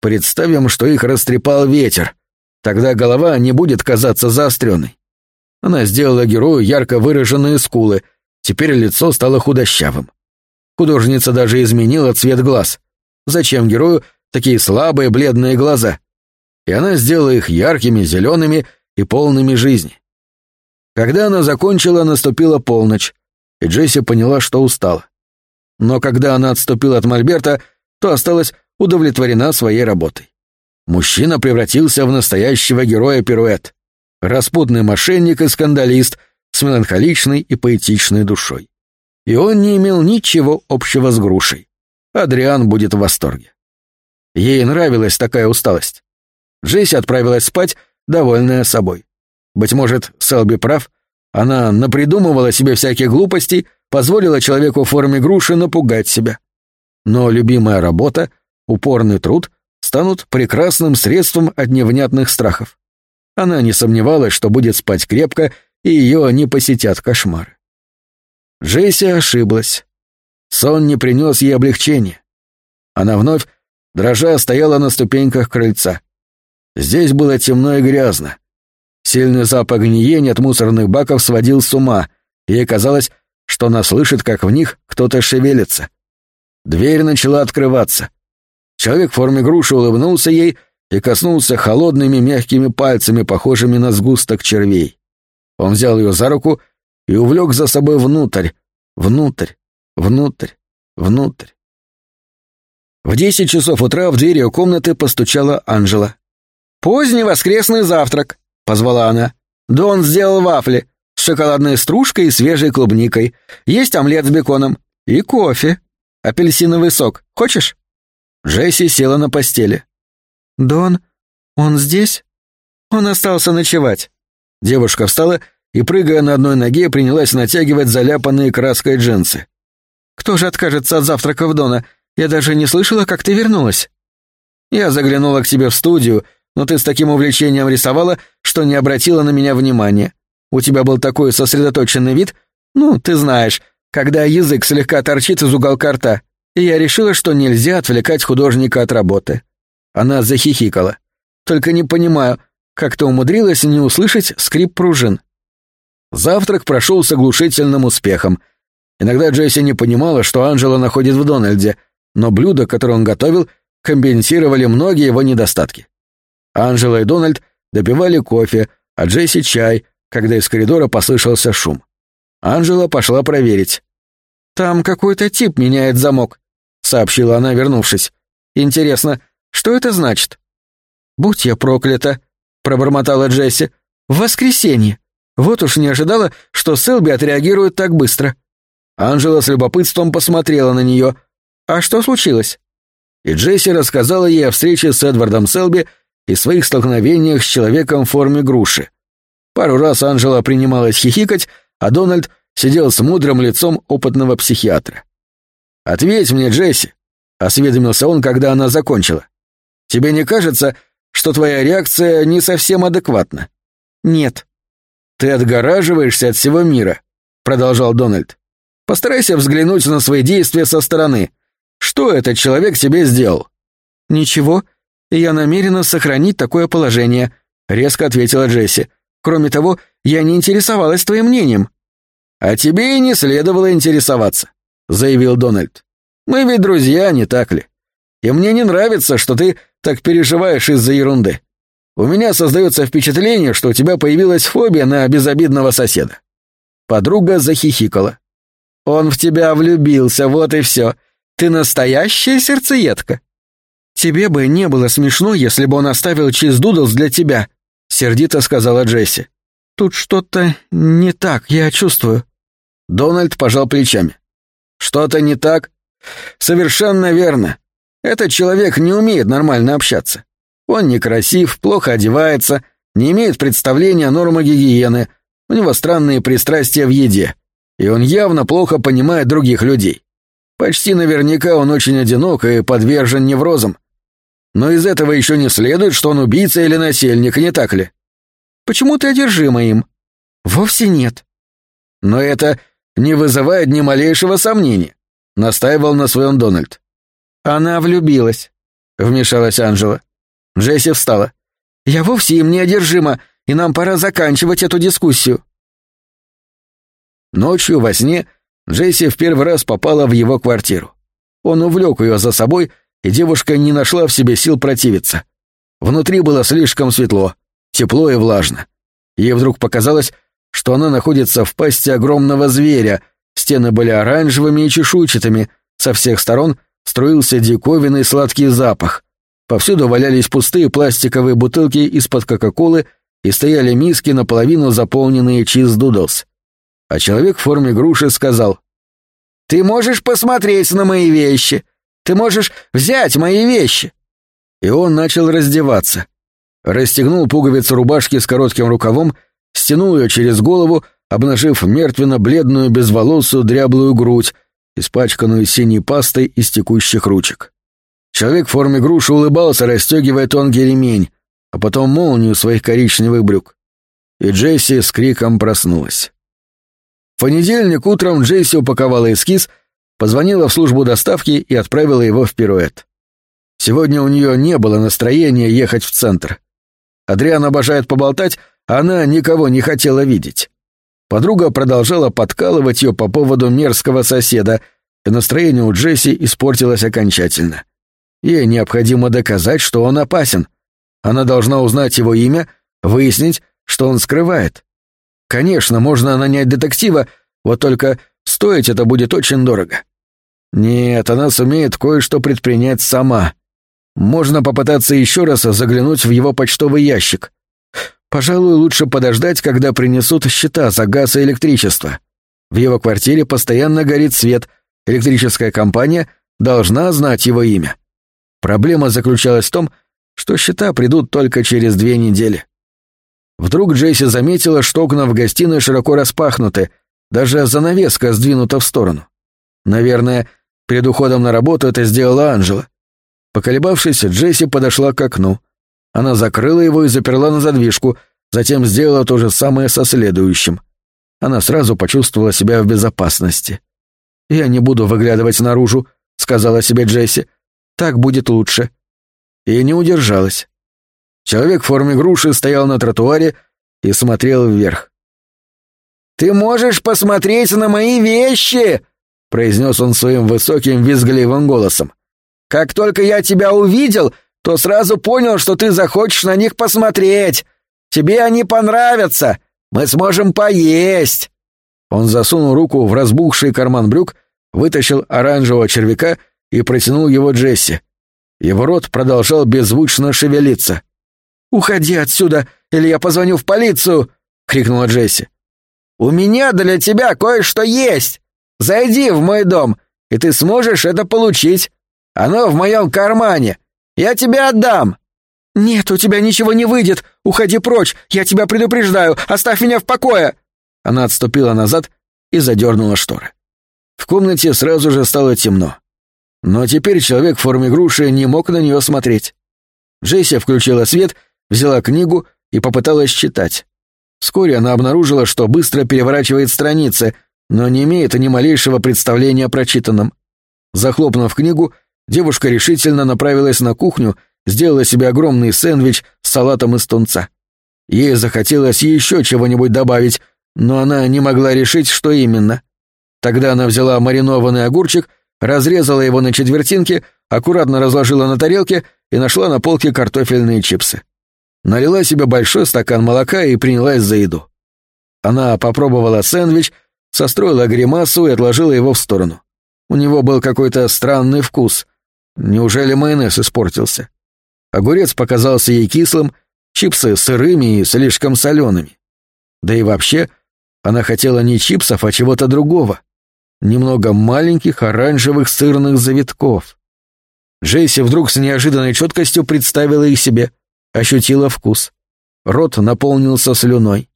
Представим, что их растрепал ветер. Тогда голова не будет казаться заостренной. Она сделала герою ярко выраженные скулы, теперь лицо стало худощавым. Художница даже изменила цвет глаз. Зачем герою такие слабые бледные глаза? И она сделала их яркими, зелеными и полными жизни. Когда она закончила, наступила полночь, и Джесси поняла, что устала. Но когда она отступила от Мольберта, то осталась удовлетворена своей работой. Мужчина превратился в настоящего героя пируэт. Распутный мошенник и скандалист с меланхоличной и поэтичной душой. И он не имел ничего общего с грушей. Адриан будет в восторге. Ей нравилась такая усталость. Джесси отправилась спать, довольная собой. Быть может, Селби прав, она напридумывала себе всяких глупостей, позволила человеку в форме груши напугать себя. Но любимая работа, упорный труд станут прекрасным средством от невнятных страхов. Она не сомневалась, что будет спать крепко, и ее не посетят кошмары. Джесси ошиблась. Сон не принес ей облегчения. Она вновь, дрожа, стояла на ступеньках крыльца. Здесь было темно и грязно. Сильный запах гниения от мусорных баков сводил с ума. Ей казалось, что она слышит, как в них кто-то шевелится. Дверь начала открываться. Человек в форме груши улыбнулся ей и коснулся холодными мягкими пальцами, похожими на сгусток червей. Он взял ее за руку и увлек за собой внутрь, внутрь, внутрь, внутрь. В десять часов утра в дверь ее комнаты постучала Анжела. «Поздний воскресный завтрак», — позвала она. «Дон сделал вафли с шоколадной стружкой и свежей клубникой. Есть омлет с беконом и кофе. Апельсиновый сок. Хочешь?» Джесси села на постели. «Дон, он здесь?» «Он остался ночевать». Девушка встала и, прыгая на одной ноге, принялась натягивать заляпанные краской джинсы. «Кто же откажется от завтраков Дона? Я даже не слышала, как ты вернулась». «Я заглянула к тебе в студию, но ты с таким увлечением рисовала, что не обратила на меня внимания. У тебя был такой сосредоточенный вид, ну, ты знаешь, когда язык слегка торчит из уголка рта, и я решила, что нельзя отвлекать художника от работы». Она захихикала. «Только не понимаю, как ты умудрилась не услышать скрип пружин?» Завтрак прошел с оглушительным успехом. Иногда Джесси не понимала, что Анжела находит в Дональде, но блюда, которые он готовил, компенсировали многие его недостатки. Анжела и Дональд допивали кофе, а Джесси — чай, когда из коридора послышался шум. Анжела пошла проверить. «Там какой-то тип меняет замок», — сообщила она, вернувшись. «Интересно, что это значит?» «Будь я проклята», — пробормотала Джесси. «В воскресенье. Вот уж не ожидала, что Селби отреагирует так быстро. Анжела с любопытством посмотрела на нее. А что случилось? И Джесси рассказала ей о встрече с Эдвардом Селби и своих столкновениях с человеком в форме груши. Пару раз Анжела принималась хихикать, а Дональд сидел с мудрым лицом опытного психиатра. «Ответь мне, Джесси», — осведомился он, когда она закончила. «Тебе не кажется, что твоя реакция не совсем адекватна?» «Нет», «Ты отгораживаешься от всего мира», — продолжал Дональд. «Постарайся взглянуть на свои действия со стороны. Что этот человек тебе сделал?» «Ничего, я намерена сохранить такое положение», — резко ответила Джесси. «Кроме того, я не интересовалась твоим мнением». «А тебе и не следовало интересоваться», — заявил Дональд. «Мы ведь друзья, не так ли? И мне не нравится, что ты так переживаешь из-за ерунды. У меня создается впечатление, что у тебя появилась фобия на безобидного соседа». Подруга захихикала. «Он в тебя влюбился, вот и все. Ты настоящая сердцеедка». «Тебе бы не было смешно, если бы он оставил чиз дудлс для тебя», — сердито сказала Джесси. «Тут что-то не так, я чувствую». Дональд пожал плечами. «Что-то не так?» «Совершенно верно. Этот человек не умеет нормально общаться. Он некрасив, плохо одевается, не имеет представления о нормах гигиены, у него странные пристрастия в еде, и он явно плохо понимает других людей. Почти наверняка он очень одинок и подвержен неврозам. Но из этого еще не следует, что он убийца или насильник, не так ли? Почему ты одержима им? Вовсе нет. Но это не вызывает ни малейшего сомнения, настаивал на своем Дональд. Она влюбилась, вмешалась Анжела. Джесси встала. «Я вовсе им не одержима, и нам пора заканчивать эту дискуссию». Ночью во сне Джесси в первый раз попала в его квартиру. Он увлек ее за собой, и девушка не нашла в себе сил противиться. Внутри было слишком светло, тепло и влажно. Ей вдруг показалось, что она находится в пасти огромного зверя, стены были оранжевыми и чешуйчатыми, со всех сторон струился диковинный сладкий запах. Повсюду валялись пустые пластиковые бутылки из-под Кока-Колы и стояли миски, наполовину заполненные чиз дудлс. А человек в форме груши сказал, «Ты можешь посмотреть на мои вещи! Ты можешь взять мои вещи!» И он начал раздеваться. Расстегнул пуговицу рубашки с коротким рукавом, стянул ее через голову, обнажив мертвенно-бледную безволосую дряблую грудь, испачканную синей пастой из текущих ручек. Человек в форме груши улыбался, расстегивая тонкий ремень, а потом молнию своих коричневых брюк. И Джесси с криком проснулась. В понедельник утром Джесси упаковала эскиз, позвонила в службу доставки и отправила его в пируэт. Сегодня у нее не было настроения ехать в центр. Адриан обожает поболтать, а она никого не хотела видеть. Подруга продолжала подкалывать ее по поводу мерзкого соседа, и настроение у Джесси испортилось окончательно. Ей необходимо доказать, что он опасен. Она должна узнать его имя, выяснить, что он скрывает. Конечно, можно нанять детектива, вот только стоить это будет очень дорого. Нет, она сумеет кое-что предпринять сама. Можно попытаться еще раз заглянуть в его почтовый ящик. Пожалуй, лучше подождать, когда принесут счета за газ и электричество. В его квартире постоянно горит свет, электрическая компания должна знать его имя. Проблема заключалась в том, что счета придут только через две недели. Вдруг Джейси заметила, что окна в гостиной широко распахнуты, даже занавеска сдвинута в сторону. Наверное, перед уходом на работу это сделала Анжела. Поколебавшись, Джесси подошла к окну. Она закрыла его и заперла на задвижку, затем сделала то же самое со следующим. Она сразу почувствовала себя в безопасности. «Я не буду выглядывать наружу», — сказала себе Джесси. «Так будет лучше». И не удержалась. Человек в форме груши стоял на тротуаре и смотрел вверх. «Ты можешь посмотреть на мои вещи!» — произнес он своим высоким визгливым голосом. «Как только я тебя увидел, то сразу понял, что ты захочешь на них посмотреть. Тебе они понравятся. Мы сможем поесть». Он засунул руку в разбухший карман брюк, вытащил оранжевого червяка и протянул его Джесси. Его рот продолжал беззвучно шевелиться. «Уходи отсюда, или я позвоню в полицию!» — крикнула Джесси. «У меня для тебя кое-что есть! Зайди в мой дом, и ты сможешь это получить. Оно в моем кармане. Я тебе отдам!» «Нет, у тебя ничего не выйдет! Уходи прочь! Я тебя предупреждаю! Оставь меня в покое!» Она отступила назад и задернула шторы. В комнате сразу же стало темно. Но теперь человек в форме груши не мог на нее смотреть. Джесси включила свет взяла книгу и попыталась читать. Вскоре она обнаружила, что быстро переворачивает страницы, но не имеет ни малейшего представления о прочитанном. Захлопнув книгу, девушка решительно направилась на кухню, сделала себе огромный сэндвич с салатом из тунца. Ей захотелось еще чего-нибудь добавить, но она не могла решить, что именно. Тогда она взяла маринованный огурчик, разрезала его на четвертинки, аккуратно разложила на тарелке и нашла на полке картофельные чипсы налила себе большой стакан молока и принялась за еду. Она попробовала сэндвич, состроила гримасу и отложила его в сторону. У него был какой-то странный вкус. Неужели майонез испортился? Огурец показался ей кислым, чипсы сырыми и слишком солеными. Да и вообще, она хотела не чипсов, а чего-то другого. Немного маленьких оранжевых сырных завитков. Джейси вдруг с неожиданной четкостью представила их себе — ощутила вкус. Рот наполнился слюной.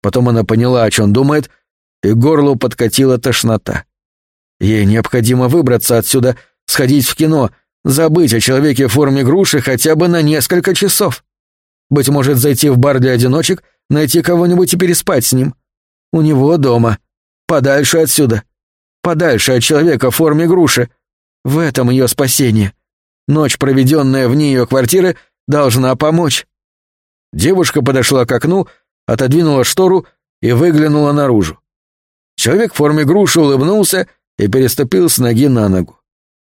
Потом она поняла, о чем думает, и горлу подкатила тошнота. Ей необходимо выбраться отсюда, сходить в кино, забыть о человеке в форме груши хотя бы на несколько часов. Быть может, зайти в бар для одиночек, найти кого-нибудь и переспать с ним. У него дома. Подальше отсюда. Подальше от человека в форме груши. В этом ее спасение. Ночь, проведенная вне ее квартиры, должна помочь». Девушка подошла к окну, отодвинула штору и выглянула наружу. Человек в форме груши улыбнулся и переступил с ноги на ногу.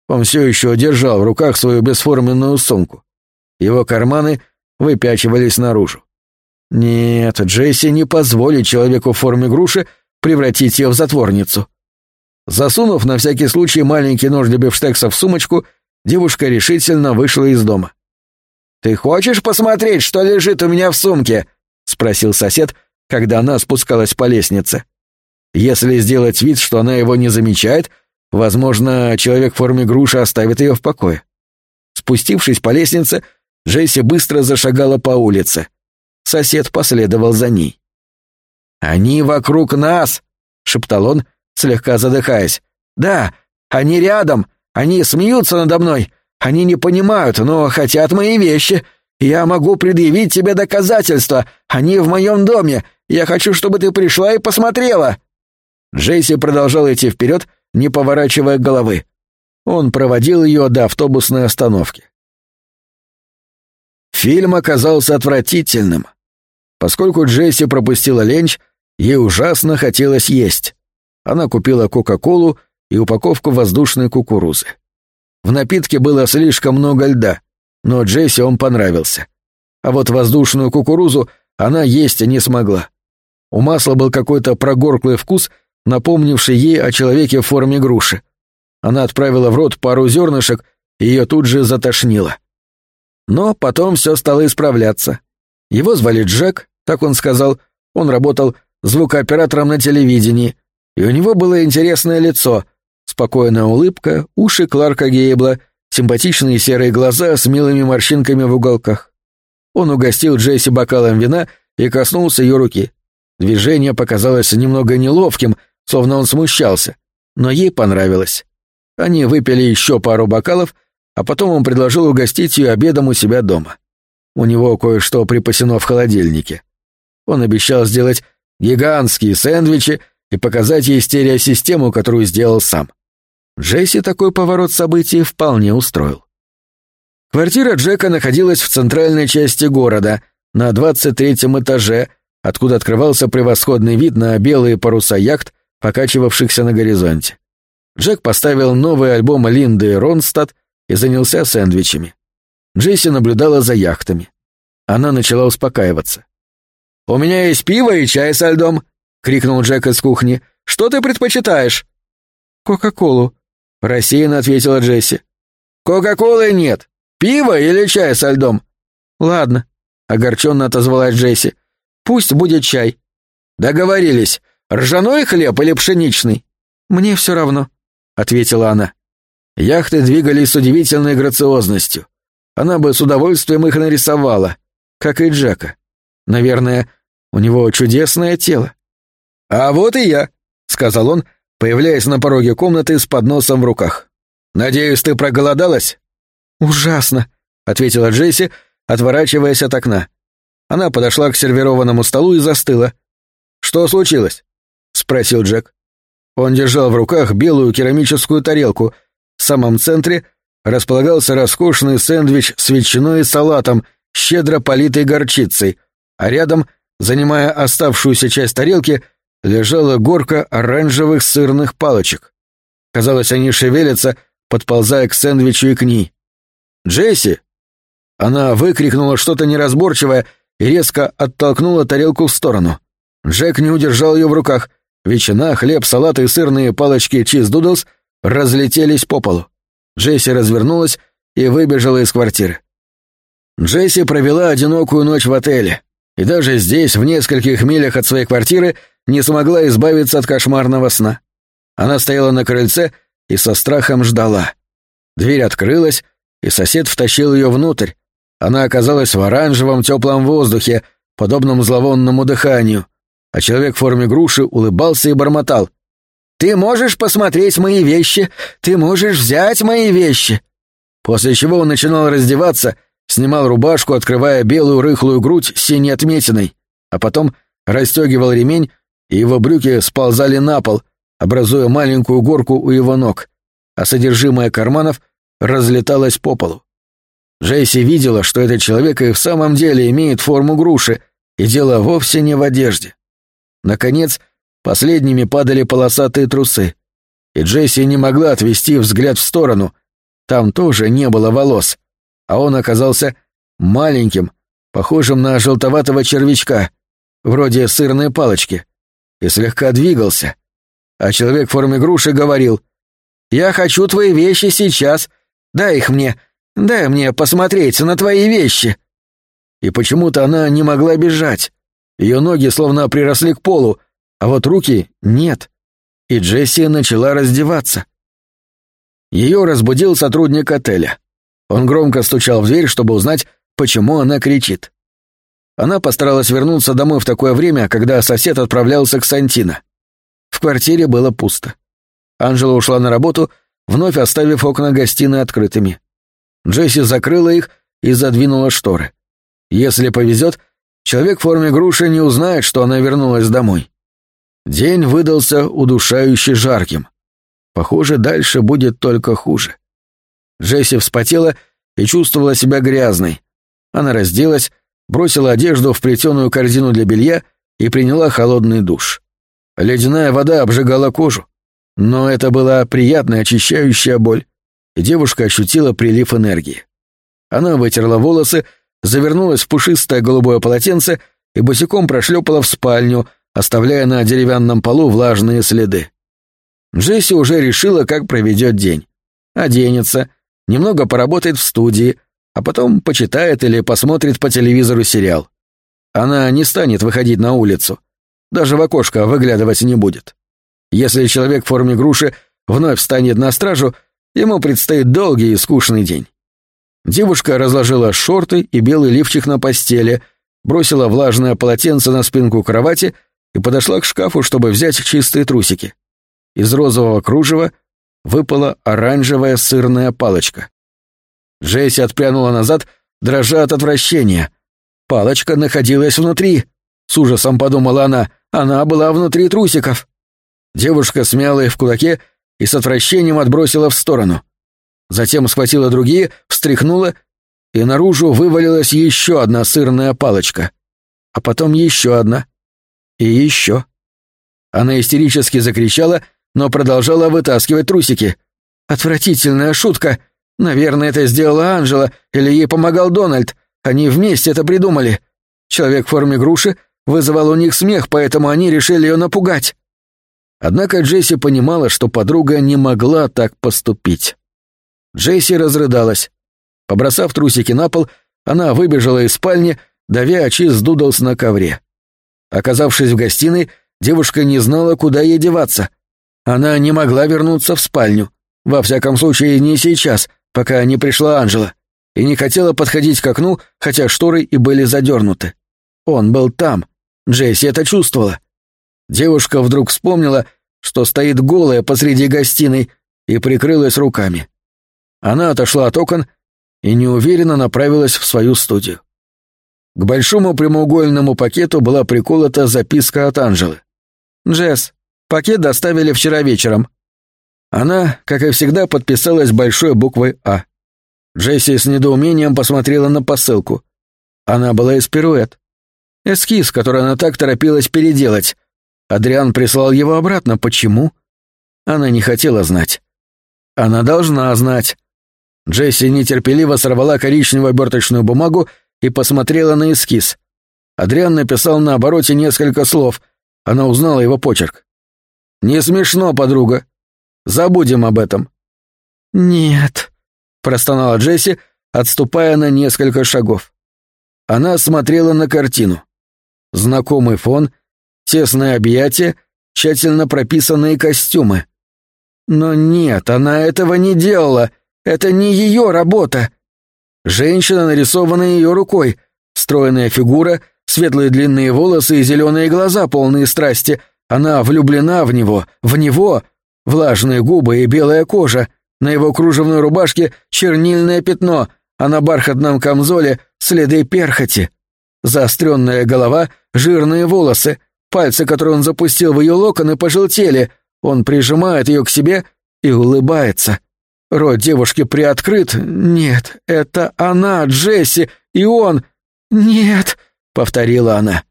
Он все еще держал в руках свою бесформенную сумку. Его карманы выпячивались наружу. Нет, Джесси не позволит человеку в форме груши превратить ее в затворницу. Засунув на всякий случай маленький нож для бифштекса в сумочку, девушка решительно вышла из дома. «Ты хочешь посмотреть, что лежит у меня в сумке?» — спросил сосед, когда она спускалась по лестнице. Если сделать вид, что она его не замечает, возможно, человек в форме груши оставит ее в покое. Спустившись по лестнице, Джесси быстро зашагала по улице. Сосед последовал за ней. «Они вокруг нас!» — шептал он, слегка задыхаясь. «Да, они рядом, они смеются надо мной, они не понимают, но хотят мои вещи. Я могу предъявить тебе доказательства. Они в моем доме. Я хочу, чтобы ты пришла и посмотрела». Джейси продолжал идти вперед, не поворачивая головы. Он проводил ее до автобусной остановки. Фильм оказался отвратительным. Поскольку Джесси пропустила ленч, ей ужасно хотелось есть. Она купила Кока-Колу и упаковку воздушной кукурузы. В напитке было слишком много льда, но Джесси он понравился. А вот воздушную кукурузу она есть не смогла. У масла был какой-то прогорклый вкус, напомнивший ей о человеке в форме груши. Она отправила в рот пару зернышек, и ее тут же затошнило. Но потом все стало исправляться. Его звали Джек, так он сказал, он работал звукооператором на телевидении, и у него было интересное лицо, спокойная улыбка, уши Кларка Гейбла, симпатичные серые глаза с милыми морщинками в уголках. Он угостил Джесси бокалом вина и коснулся ее руки. Движение показалось немного неловким, словно он смущался, но ей понравилось. Они выпили еще пару бокалов, а потом он предложил угостить ее обедом у себя дома. У него кое-что припасено в холодильнике. Он обещал сделать гигантские сэндвичи и показать ей стереосистему, которую сделал сам. Джесси такой поворот событий вполне устроил. Квартира Джека находилась в центральной части города, на 23-м этаже, откуда открывался превосходный вид на белые паруса яхт, покачивавшихся на горизонте. Джек поставил новый альбом Линды Ронстадт и занялся сэндвичами. Джесси наблюдала за яхтами. Она начала успокаиваться. «У меня есть пиво и чай со льдом!» — крикнул Джек из кухни. «Что ты предпочитаешь?» «Кока-колу», — рассеянно ответила Джесси. «Кока-колы нет. Пиво или чай со льдом?» «Ладно», — огорченно отозвалась Джесси. «Пусть будет чай». «Договорились. Ржаной хлеб или пшеничный?» «Мне все равно», — ответила она. Яхты двигались с удивительной грациозностью. Она бы с удовольствием их нарисовала, как и Джека. Наверное, у него чудесное тело. «А вот и я», — сказал он, появляясь на пороге комнаты с подносом в руках. «Надеюсь, ты проголодалась?» «Ужасно», — ответила Джесси, отворачиваясь от окна. Она подошла к сервированному столу и застыла. «Что случилось?» — спросил Джек. Он держал в руках белую керамическую тарелку — в самом центре располагался роскошный сэндвич с ветчиной и салатом, щедро политой горчицей, а рядом, занимая оставшуюся часть тарелки, лежала горка оранжевых сырных палочек. Казалось, они шевелятся, подползая к сэндвичу и к ней. «Джесси!» Она выкрикнула что-то неразборчивое и резко оттолкнула тарелку в сторону. Джек не удержал ее в руках. Ветчина, хлеб, салат и сырные палочки чиз дудлс разлетелись по полу. Джесси развернулась и выбежала из квартиры. Джесси провела одинокую ночь в отеле, и даже здесь, в нескольких милях от своей квартиры, не смогла избавиться от кошмарного сна. Она стояла на крыльце и со страхом ждала. Дверь открылась, и сосед втащил ее внутрь. Она оказалась в оранжевом теплом воздухе, подобном зловонному дыханию, а человек в форме груши улыбался и бормотал. Ты можешь посмотреть мои вещи, ты можешь взять мои вещи. После чего он начинал раздеваться, снимал рубашку, открывая белую рыхлую грудь с синей отметиной, а потом расстегивал ремень, и его брюки сползали на пол, образуя маленькую горку у его ног, а содержимое карманов разлеталось по полу. Джейси видела, что этот человек и в самом деле имеет форму груши, и дело вовсе не в одежде. Наконец, Последними падали полосатые трусы. И Джесси не могла отвести взгляд в сторону. Там тоже не было волос. А он оказался маленьким, похожим на желтоватого червячка, вроде сырной палочки, и слегка двигался. А человек в форме груши говорил, «Я хочу твои вещи сейчас. Дай их мне. Дай мне посмотреть на твои вещи». И почему-то она не могла бежать. Ее ноги словно приросли к полу, а вот руки нет. И Джесси начала раздеваться. Ее разбудил сотрудник отеля. Он громко стучал в дверь, чтобы узнать, почему она кричит. Она постаралась вернуться домой в такое время, когда сосед отправлялся к Сантино. В квартире было пусто. Анжела ушла на работу, вновь оставив окна гостиной открытыми. Джесси закрыла их и задвинула шторы. Если повезет, человек в форме груши не узнает, что она вернулась домой. День выдался удушающе жарким. Похоже, дальше будет только хуже. Джесси вспотела и чувствовала себя грязной. Она разделась, бросила одежду в плетеную корзину для белья и приняла холодный душ. Ледяная вода обжигала кожу, но это была приятная очищающая боль, и девушка ощутила прилив энергии. Она вытерла волосы, завернулась в пушистое голубое полотенце и босиком прошлепала в спальню, оставляя на деревянном полу влажные следы. Джесси уже решила, как проведет день. Оденется, немного поработает в студии, а потом почитает или посмотрит по телевизору сериал. Она не станет выходить на улицу. Даже в окошко выглядывать не будет. Если человек в форме груши вновь встанет на стражу, ему предстоит долгий и скучный день. Девушка разложила шорты и белый лифчик на постели, бросила влажное полотенце на спинку кровати и подошла к шкафу, чтобы взять чистые трусики. Из розового кружева выпала оранжевая сырная палочка. Джесси отпрянула назад, дрожа от отвращения. Палочка находилась внутри. С ужасом подумала она, она была внутри трусиков. Девушка смяла их в кулаке и с отвращением отбросила в сторону. Затем схватила другие, встряхнула, и наружу вывалилась еще одна сырная палочка. А потом еще одна. И еще. Она истерически закричала, но продолжала вытаскивать трусики. «Отвратительная шутка! Наверное, это сделала Анжела, или ей помогал Дональд. Они вместе это придумали. Человек в форме груши вызывал у них смех, поэтому они решили ее напугать». Однако Джесси понимала, что подруга не могла так поступить. Джесси разрыдалась. Побросав трусики на пол, она выбежала из спальни, давя чиз Дудлс на ковре. Оказавшись в гостиной, девушка не знала, куда ей деваться. Она не могла вернуться в спальню. Во всяком случае, не сейчас, пока не пришла Анжела. И не хотела подходить к окну, хотя шторы и были задернуты. Он был там. Джесси это чувствовала. Девушка вдруг вспомнила, что стоит голая посреди гостиной, и прикрылась руками. Она отошла от окон и неуверенно направилась в свою студию. К большому прямоугольному пакету была приколота записка от Анжелы. «Джесс, пакет доставили вчера вечером». Она, как и всегда, подписалась большой буквой «А». Джесси с недоумением посмотрела на посылку. Она была из пируэт. Эскиз, который она так торопилась переделать. Адриан прислал его обратно. Почему? Она не хотела знать. Она должна знать. Джесси нетерпеливо сорвала коричневую оберточную бумагу и посмотрела на эскиз. Адриан написал на обороте несколько слов. Она узнала его почерк. «Не смешно, подруга. Забудем об этом». «Нет», — простонала Джесси, отступая на несколько шагов. Она смотрела на картину. Знакомый фон, тесное объятие, тщательно прописанные костюмы. Но нет, она этого не делала. Это не ее работа. Женщина, нарисованная ее рукой, стройная фигура, светлые длинные волосы и зеленые глаза, полные страсти. Она влюблена в него, в него. Влажные губы и белая кожа. На его кружевной рубашке чернильное пятно, а на бархатном камзоле следы перхоти. Заостренная голова, жирные волосы, пальцы, которые он запустил в ее локоны, пожелтели. Он прижимает ее к себе и улыбается. Рот девушки приоткрыт. Нет, это она, Джесси, и он. Нет, повторила она.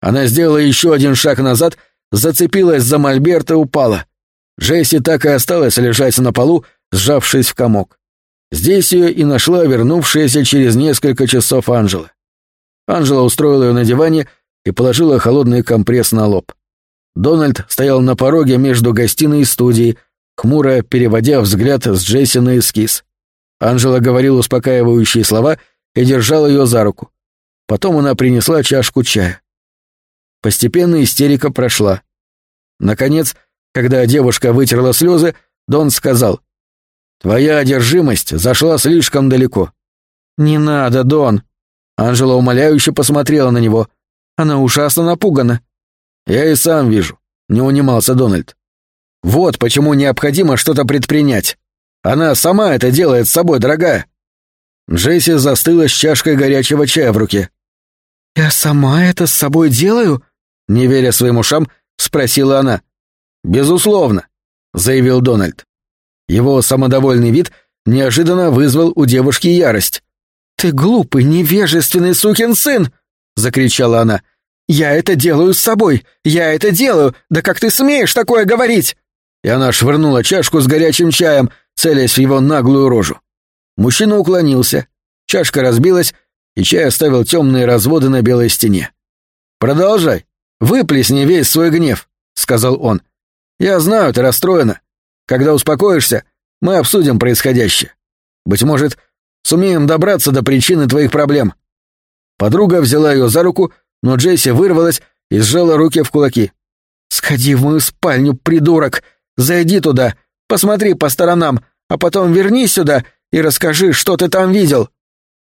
Она сделала еще один шаг назад, зацепилась за мольберт и упала. Джесси так и осталась лежать на полу, сжавшись в комок. Здесь ее и нашла вернувшаяся через несколько часов Анжела. Анжела устроила ее на диване и положила холодный компресс на лоб. Дональд стоял на пороге между гостиной и студией, хмуро переводя взгляд с Джесси на эскиз. Анжела говорила успокаивающие слова и держала ее за руку. Потом она принесла чашку чая. Постепенно истерика прошла. Наконец, когда девушка вытерла слезы, Дон сказал, «Твоя одержимость зашла слишком далеко». «Не надо, Дон». Анжела умоляюще посмотрела на него. Она ужасно напугана. «Я и сам вижу», — не унимался Дональд. Вот почему необходимо что-то предпринять. Она сама это делает с собой, дорогая». Джесси застыла с чашкой горячего чая в руке. «Я сама это с собой делаю?» Не веря своим ушам, спросила она. «Безусловно», — заявил Дональд. Его самодовольный вид неожиданно вызвал у девушки ярость. «Ты глупый, невежественный сукин сын!» — закричала она. «Я это делаю с собой! Я это делаю! Да как ты смеешь такое говорить?» И она швырнула чашку с горячим чаем, целясь в его наглую рожу. Мужчина уклонился, чашка разбилась, и чай оставил темные разводы на белой стене. «Продолжай, выплесни весь свой гнев», — сказал он. «Я знаю, ты расстроена. Когда успокоишься, мы обсудим происходящее. Быть может, сумеем добраться до причины твоих проблем». Подруга взяла ее за руку, но Джесси вырвалась и сжала руки в кулаки. «Сходи в мою спальню, придурок! Зайди туда, посмотри по сторонам, а потом вернись сюда и расскажи, что ты там видел».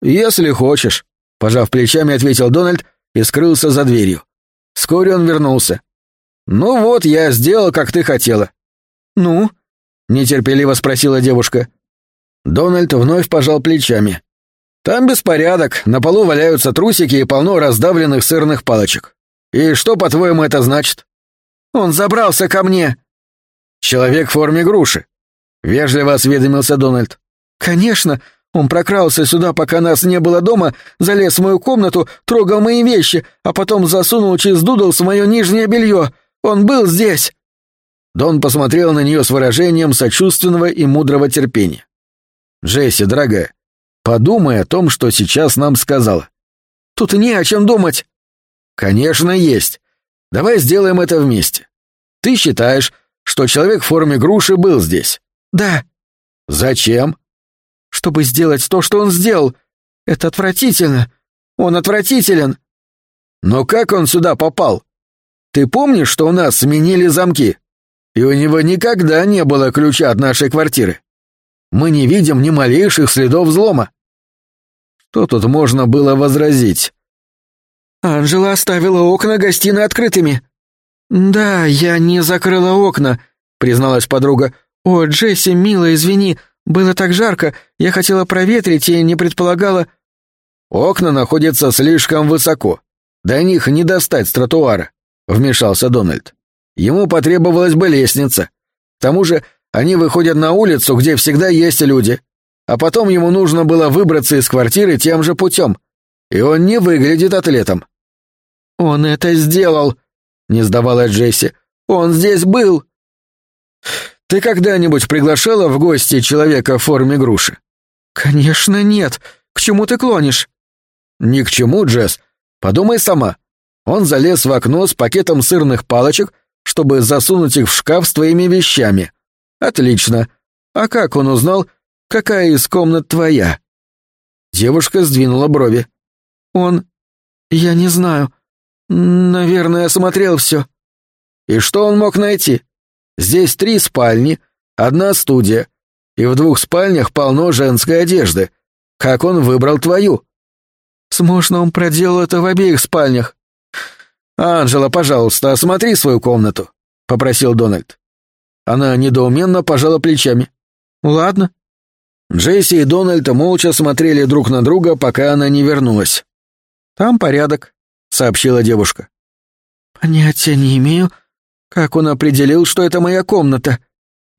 «Если хочешь», — пожав плечами, ответил Дональд и скрылся за дверью. Вскоре он вернулся. «Ну вот, я сделал, как ты хотела». «Ну?» — нетерпеливо спросила девушка. Дональд вновь пожал плечами. «Там беспорядок, на полу валяются трусики и полно раздавленных сырных палочек. И что, по-твоему, это значит?» «Он забрался ко мне!» «Человек в форме груши», — вежливо осведомился Дональд. «Конечно, он прокрался сюда, пока нас не было дома, залез в мою комнату, трогал мои вещи, а потом засунул через дудл в мое нижнее белье. Он был здесь!» Дон посмотрел на нее с выражением сочувственного и мудрого терпения. «Джесси, дорогая, подумай о том, что сейчас нам сказала». «Тут не о чем думать». «Конечно, есть. Давай сделаем это вместе. Ты считаешь, что человек в форме груши был здесь?» «Да». «Зачем?» «Чтобы сделать то, что он сделал. Это отвратительно. Он отвратителен». «Но как он сюда попал? Ты помнишь, что у нас сменили замки? И у него никогда не было ключа от нашей квартиры. Мы не видим ни малейших следов взлома». Что тут можно было возразить? «Анжела оставила окна гостиной открытыми». «Да, я не закрыла окна», — призналась подруга. «О, Джесси, милая, извини, было так жарко, я хотела проветрить и не предполагала...» «Окна находятся слишком высоко. До них не достать с тротуара», — вмешался Дональд. «Ему потребовалась бы лестница. К тому же они выходят на улицу, где всегда есть люди. А потом ему нужно было выбраться из квартиры тем же путем. И он не выглядит атлетом». «Он это сделал», — не сдавалась Джесси. «Он здесь был». «Ты когда-нибудь приглашала в гости человека в форме груши?» «Конечно нет. К чему ты клонишь?» «Ни к чему, Джесс. Подумай сама. Он залез в окно с пакетом сырных палочек, чтобы засунуть их в шкаф с твоими вещами. Отлично. А как он узнал, какая из комнат твоя?» Девушка сдвинула брови. «Он... Я не знаю. Наверное, осмотрел все». «И что он мог найти? Здесь три спальни, одна студия, и в двух спальнях полно женской одежды. Как он выбрал твою?» «Возможно, он проделал это в обеих спальнях». «Анжела, пожалуйста, осмотри свою комнату», — попросил Дональд. Она недоуменно пожала плечами. «Ладно». Джесси и Дональд молча смотрели друг на друга, пока она не вернулась. «Там порядок», — сообщила девушка. «Понятия не имею, как он определил, что это моя комната».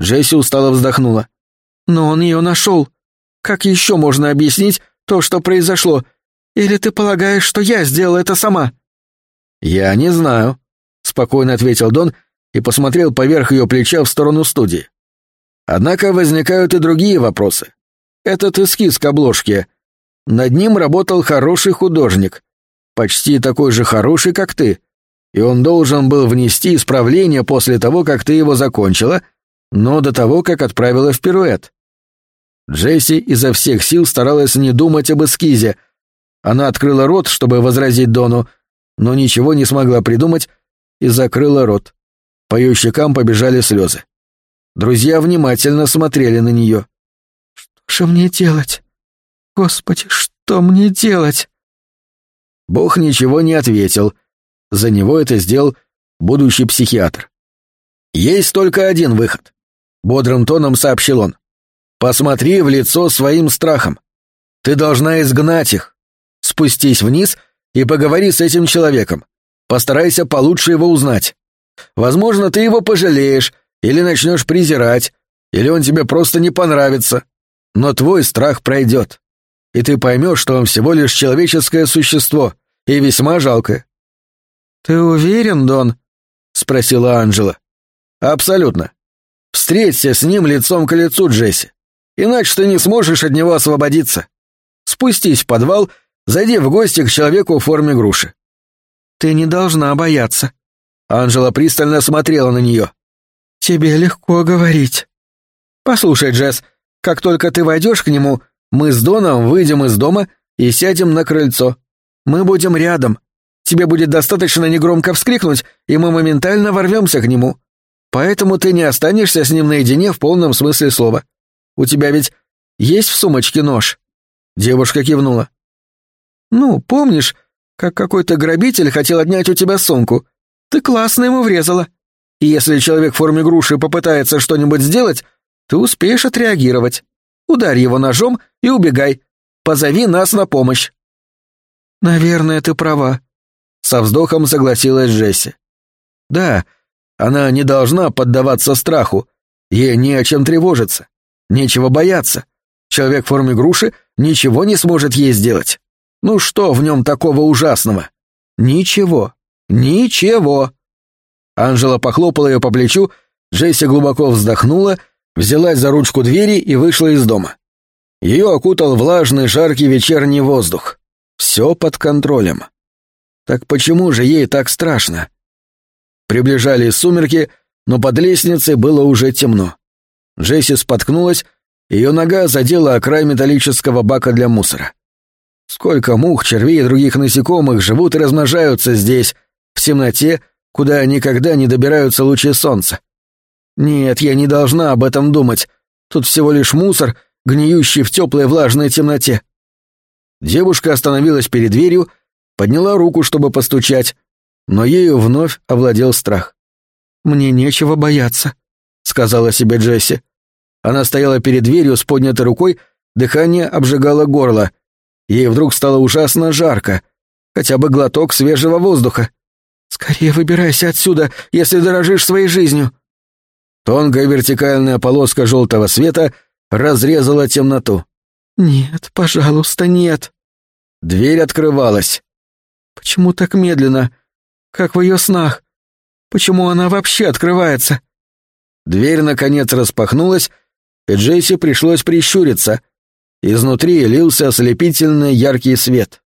Джесси устало вздохнула. «Но он ее нашел. Как еще можно объяснить то, что произошло? Или ты полагаешь, что я сделала это сама?» «Я не знаю», — спокойно ответил Дон и посмотрел поверх ее плеча в сторону студии. Однако возникают и другие вопросы. Этот эскиз к обложке. Над ним работал хороший художник, почти такой же хороший, как ты, и он должен был внести исправление после того, как ты его закончила, но до того, как отправила в пируэт. Джесси изо всех сил старалась не думать об эскизе. Она открыла рот, чтобы возразить Дону, но ничего не смогла придумать и закрыла рот. По ее щекам побежали слезы. Друзья внимательно смотрели на нее. «Что же мне делать? Господи, что мне делать?» Бог ничего не ответил. За него это сделал будущий психиатр. «Есть только один выход», — бодрым тоном сообщил он. «Посмотри в лицо своим страхом. Ты должна изгнать их. Спустись вниз и поговори с этим человеком. Постарайся получше его узнать. Возможно, ты его пожалеешь или начнешь презирать, или он тебе просто не понравится. Но твой страх пройдет. и ты поймешь, что он всего лишь человеческое существо, и весьма жалкое». «Ты уверен, Дон?» — спросила Анжела. «Абсолютно. Встреться с ним лицом к лицу, Джесси. Иначе ты не сможешь от него освободиться. Спустись в подвал, зайди в гости к человеку в форме груши». «Ты не должна бояться». Анжела пристально смотрела на нее. «Тебе легко говорить». «Послушай, Джесс, как только ты войдешь к нему, мы с Доном выйдем из дома и сядем на крыльцо. Мы будем рядом. Тебе будет достаточно негромко вскрикнуть, и мы моментально ворвемся к нему. Поэтому ты не останешься с ним наедине в полном смысле слова. У тебя ведь есть в сумочке нож?» Девушка кивнула. «Ну, помнишь, как какой-то грабитель хотел отнять у тебя сумку? Ты классно ему врезала. И если человек в форме груши попытается что-нибудь сделать, ты успеешь отреагировать. Ударь его ножом и убегай. Позови нас на помощь». «Наверное, ты права», — со вздохом согласилась Джесси. «Да, она не должна поддаваться страху. Ей не о чем тревожиться. Нечего бояться. Человек в форме груши ничего не сможет ей сделать. Ну что в нем такого ужасного? Ничего. Ничего. Анжела похлопала ее по плечу, Джесси глубоко вздохнула, взялась за ручку двери и вышла из дома. Ее окутал влажный, жаркий вечерний воздух. Все под контролем. Так почему же ей так страшно? Приближались сумерки, но под лестницей было уже темно. Джесси споткнулась, ее нога задела край металлического бака для мусора. Сколько мух, червей и других насекомых живут и размножаются здесь, в темноте, куда никогда не добираются лучи солнца. Нет, я не должна об этом думать. Тут всего лишь мусор, гниющий в теплой влажной темноте. Девушка остановилась перед дверью, подняла руку, чтобы постучать, но ею вновь овладел страх. «Мне нечего бояться», — сказала себе Джесси. Она стояла перед дверью с поднятой рукой, дыхание обжигало горло. Ей вдруг стало ужасно жарко. Хотя бы глоток свежего воздуха. «Скорее выбирайся отсюда, если дорожишь своей жизнью». Тонкая вертикальная полоска желтого света разрезала темноту. «Нет, пожалуйста, нет». Дверь открывалась. «Почему так медленно? Как в ее снах. Почему она вообще открывается?» Дверь, наконец, распахнулась, и Джейси пришлось прищуриться. Изнутри лился ослепительный яркий свет.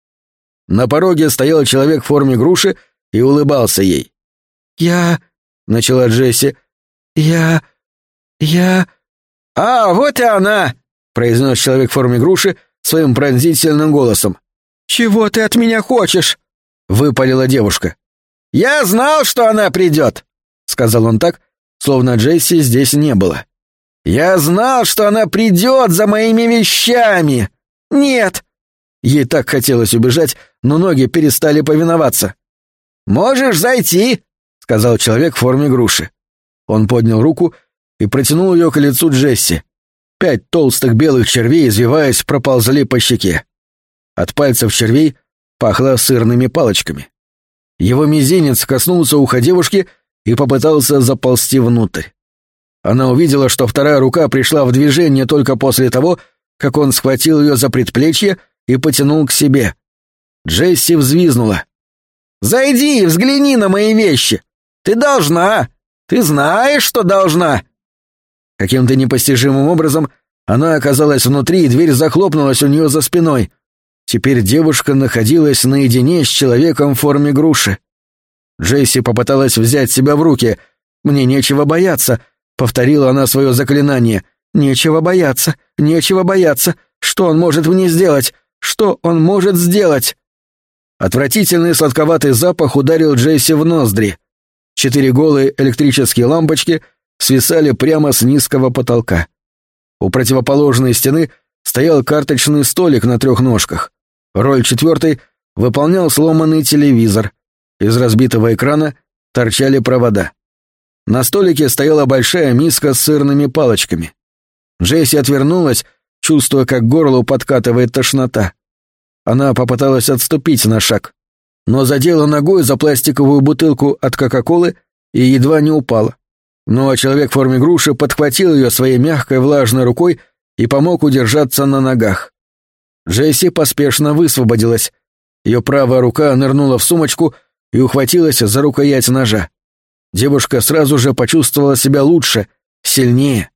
На пороге стоял человек в форме груши и улыбался ей. «Я...» — начала Джесси. «Я... я...» «А, вот и она!» — произнес человек в форме груши своим пронзительным голосом. «Чего ты от меня хочешь?» — выпалила девушка. «Я знал, что она придет!» — сказал он так, словно Джесси здесь не было. «Я знал, что она придет за моими вещами!» «Нет!» Ей так хотелось убежать, но ноги перестали повиноваться. «Можешь зайти!» — сказал человек в форме груши. Он поднял руку и протянул ее к лицу Джесси. Пять толстых белых червей, извиваясь, проползли по щеке. От пальцев червей пахло сырными палочками. Его мизинец коснулся уха девушки и попытался заползти внутрь. Она увидела, что вторая рука пришла в движение только после того, как он схватил ее за предплечье и потянул к себе. Джесси взвизнула. «Зайди и взгляни на мои вещи! Ты должна! Ты знаешь, что должна!» Каким-то непостижимым образом она оказалась внутри, и дверь захлопнулась у нее за спиной. Теперь девушка находилась наедине с человеком в форме груши. Джейси попыталась взять себя в руки. «Мне нечего бояться», — повторила она свое заклинание. «Нечего бояться, нечего бояться. Что он может мне сделать? Что он может сделать?» Отвратительный сладковатый запах ударил Джейси в ноздри. Четыре голые электрические лампочки свисали прямо с низкого потолка. У противоположной стены стоял карточный столик на трех ножках. Роль четвертой выполнял сломанный телевизор. Из разбитого экрана торчали провода. На столике стояла большая миска с сырными палочками. Джесси отвернулась, чувствуя, как горло подкатывает тошнота. Она попыталась отступить на шаг, но задела ногой за пластиковую бутылку от Кока-Колы и едва не упала. Но человек в форме груши подхватил ее своей мягкой влажной рукой и помог удержаться на ногах. Джесси поспешно высвободилась. Ее правая рука нырнула в сумочку и ухватилась за рукоять ножа. Девушка сразу же почувствовала себя лучше, сильнее.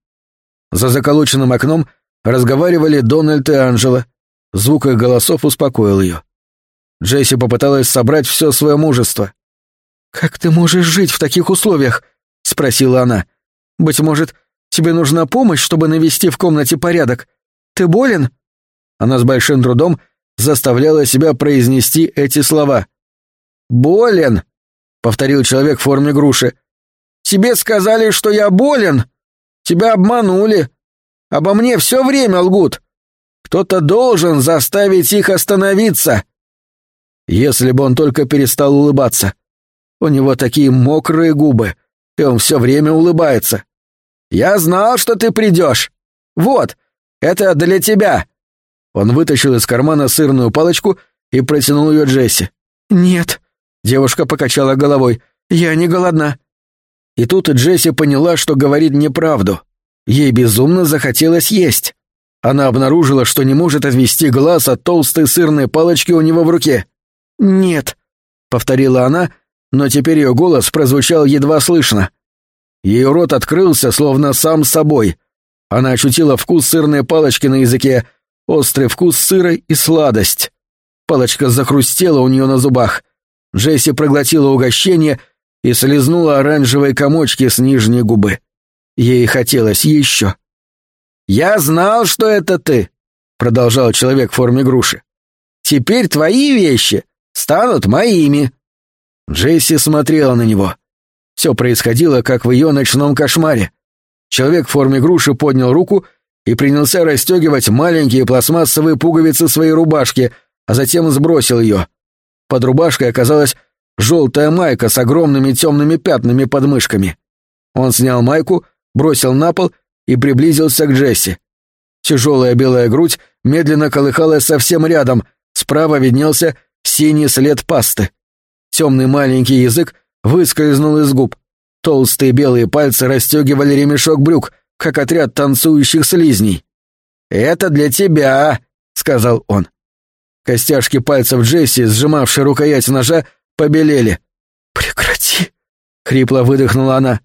За заколоченным окном разговаривали Дональд и Анжела. Звук их голосов успокоил ее. Джесси попыталась собрать все свое мужество. «Как ты можешь жить в таких условиях?» — спросила она. «Быть может, тебе нужна помощь, чтобы навести в комнате порядок? Ты болен?» Она с большим трудом заставляла себя произнести эти слова. «Болен!» — повторил человек в форме груши. «Тебе сказали, что я болен? Тебя обманули. Обо мне все время лгут. Кто-то должен заставить их остановиться». Если бы он только перестал улыбаться. У него такие мокрые губы, и он все время улыбается. «Я знал, что ты придешь. Вот, это для тебя». Он вытащил из кармана сырную палочку и протянул ее Джесси. «Нет», — девушка покачала головой, — «я не голодна». И тут Джесси поняла, что говорит неправду. Ей безумно захотелось есть. Она обнаружила, что не может отвести глаз от толстой сырной палочки у него в руке. «Нет», — повторила она, но теперь ее голос прозвучал едва слышно. Ее рот открылся, словно сам собой. Она ощутила вкус сырной палочки на языке, острый вкус сыра и сладость. Палочка захрустела у нее на зубах. Джесси проглотила угощение и слезнула оранжевые комочки с нижней губы. Ей хотелось еще. «Я знал, что это ты», — продолжал человек в форме груши. «Теперь твои вещи станут моими». Джесси смотрела на него. Все происходило, как в ее ночном кошмаре. Человек в форме груши поднял руку и принялся расстегивать маленькие пластмассовые пуговицы своей рубашки, а затем сбросил ее. Под рубашкой оказалась желтая майка с огромными темными пятнами под мышками. Он снял майку, бросил на пол и приблизился к Джесси. Тяжелая белая грудь медленно колыхалась совсем рядом, справа виднелся синий след пасты. Темный маленький язык выскользнул из губ. Толстые белые пальцы расстегивали ремешок брюк — как отряд танцующих слизней. «Это для тебя», — сказал он. Костяшки пальцев Джесси, сжимавшие рукоять ножа, побелели. «Прекрати!» — хрипло выдохнула она.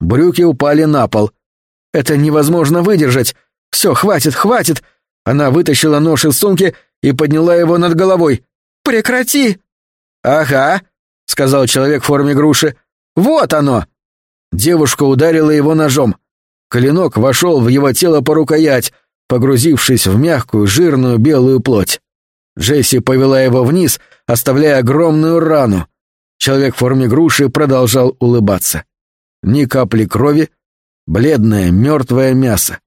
Брюки упали на пол. «Это невозможно выдержать! Все, хватит, хватит!» Она вытащила нож из сумки и подняла его над головой. «Прекрати!» «Ага», — сказал человек в форме груши. «Вот оно!» Девушка ударила его ножом. Клинок вошел в его тело по рукоять, погрузившись в мягкую, жирную белую плоть. Джесси повела его вниз, оставляя огромную рану. Человек в форме груши продолжал улыбаться. Ни капли крови, бледное, мертвое мясо.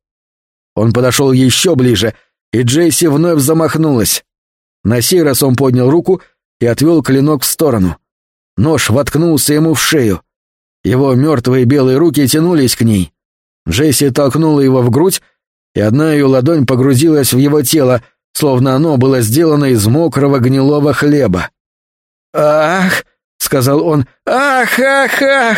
Он подошел еще ближе, и Джесси вновь замахнулась. На сей раз он поднял руку и отвел клинок в сторону. Нож воткнулся ему в шею. Его мертвые белые руки тянулись к ней. Джесси толкнула его в грудь, и одна ее ладонь погрузилась в его тело, словно оно было сделано из мокрого гнилого хлеба. «Ах!» — сказал он. «Ах, ах, ах!»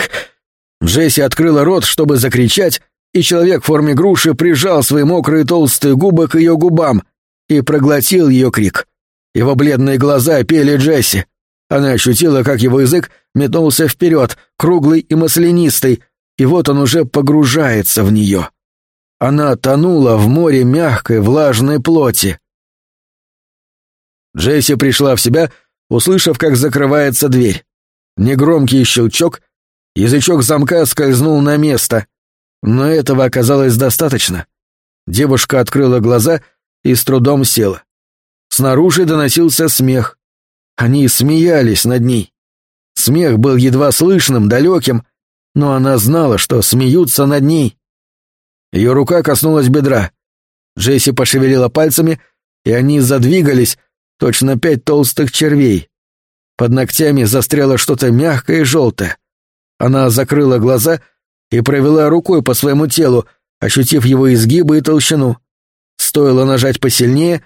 Джесси открыла рот, чтобы закричать, и человек в форме груши прижал свои мокрые толстые губы к ее губам и проглотил ее крик. Его бледные глаза пели Джесси. Она ощутила, как его язык метнулся вперед, круглый и маслянистый, и вот он уже погружается в нее. Она тонула в море мягкой влажной плоти. Джесси пришла в себя, услышав, как закрывается дверь. Негромкий щелчок, язычок замка скользнул на место. Но этого оказалось достаточно. Девушка открыла глаза и с трудом села. Снаружи доносился смех. Они смеялись над ней. Смех был едва слышным, далеким, но она знала, что смеются над ней. Ее рука коснулась бедра. Джесси пошевелила пальцами, и они задвигались, точно пять толстых червей. Под ногтями застряло что-то мягкое и желтое. Она закрыла глаза и провела рукой по своему телу, ощутив его изгибы и толщину. Стоило нажать посильнее,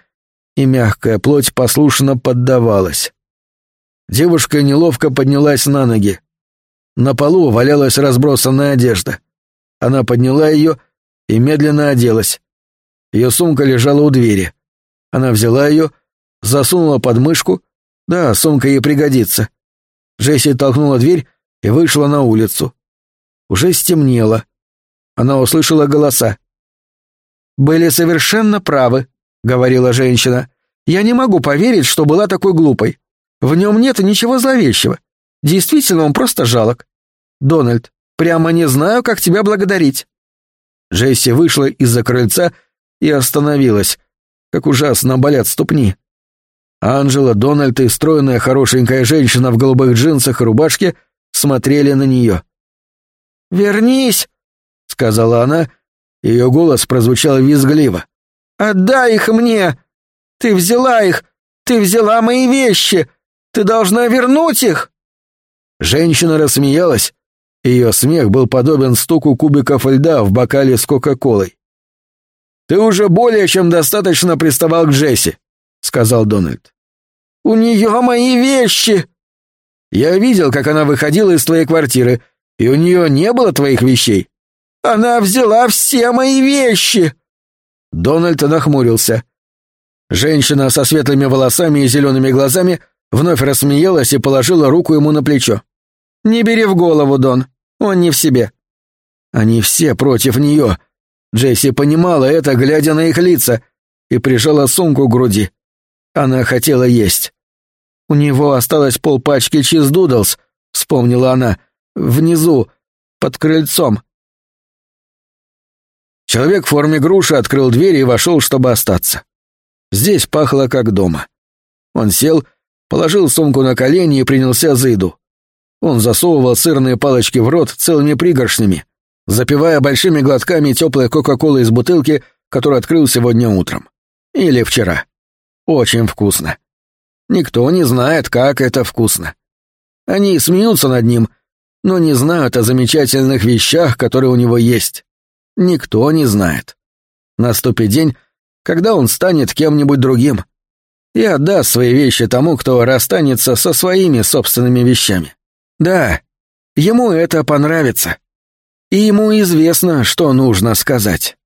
и мягкая плоть послушно поддавалась. Девушка неловко поднялась на ноги. На полу валялась разбросанная одежда. Она подняла ее и медленно оделась. Ее сумка лежала у двери. Она взяла ее, засунула под мышку. Да, сумка ей пригодится. Джесси толкнула дверь и вышла на улицу. Уже стемнело. Она услышала голоса. «Были совершенно правы», — говорила женщина. «Я не могу поверить, что была такой глупой. В нем нет ничего зловещего. Действительно, он просто жалок. Дональд, прямо не знаю, как тебя благодарить». Джесси вышла из-за крыльца и остановилась. Как ужасно болят ступни. Анжела, Дональд и стройная хорошенькая женщина в голубых джинсах и рубашке смотрели на нее. «Вернись!» — сказала она, ее голос прозвучал визгливо. «Отдай их мне! Ты взяла их! Ты взяла мои вещи! Ты должна вернуть их!» Женщина рассмеялась. Ее смех был подобен стуку кубиков льда в бокале с Кока-Колой. «Ты уже более чем достаточно приставал к Джесси», — сказал Дональд. «У нее мои вещи!» «Я видел, как она выходила из твоей квартиры, и у нее не было твоих вещей». «Она взяла все мои вещи!» Дональд нахмурился. Женщина со светлыми волосами и зелеными глазами вновь рассмеялась и положила руку ему на плечо. «Не бери в голову, Дон. Он не в себе». Они все против нее. Джесси понимала это, глядя на их лица, и прижала сумку к груди. Она хотела есть. «У него осталось полпачки чиз-дудлс», — вспомнила она, — «внизу, под крыльцом». Человек в форме груши открыл дверь и вошел, чтобы остаться. Здесь пахло как дома. Он сел, положил сумку на колени и принялся за еду. Он засовывал сырные палочки в рот целыми пригоршнями, запивая большими глотками теплой Кока-Колы из бутылки, которую открыл сегодня утром. Или вчера. Очень вкусно. Никто не знает, как это вкусно. Они смеются над ним, но не знают о замечательных вещах, которые у него есть. Никто не знает. Наступит день, когда он станет кем-нибудь другим и отдаст свои вещи тому, кто расстанется со своими собственными вещами. Да, ему это понравится. И ему известно, что нужно сказать.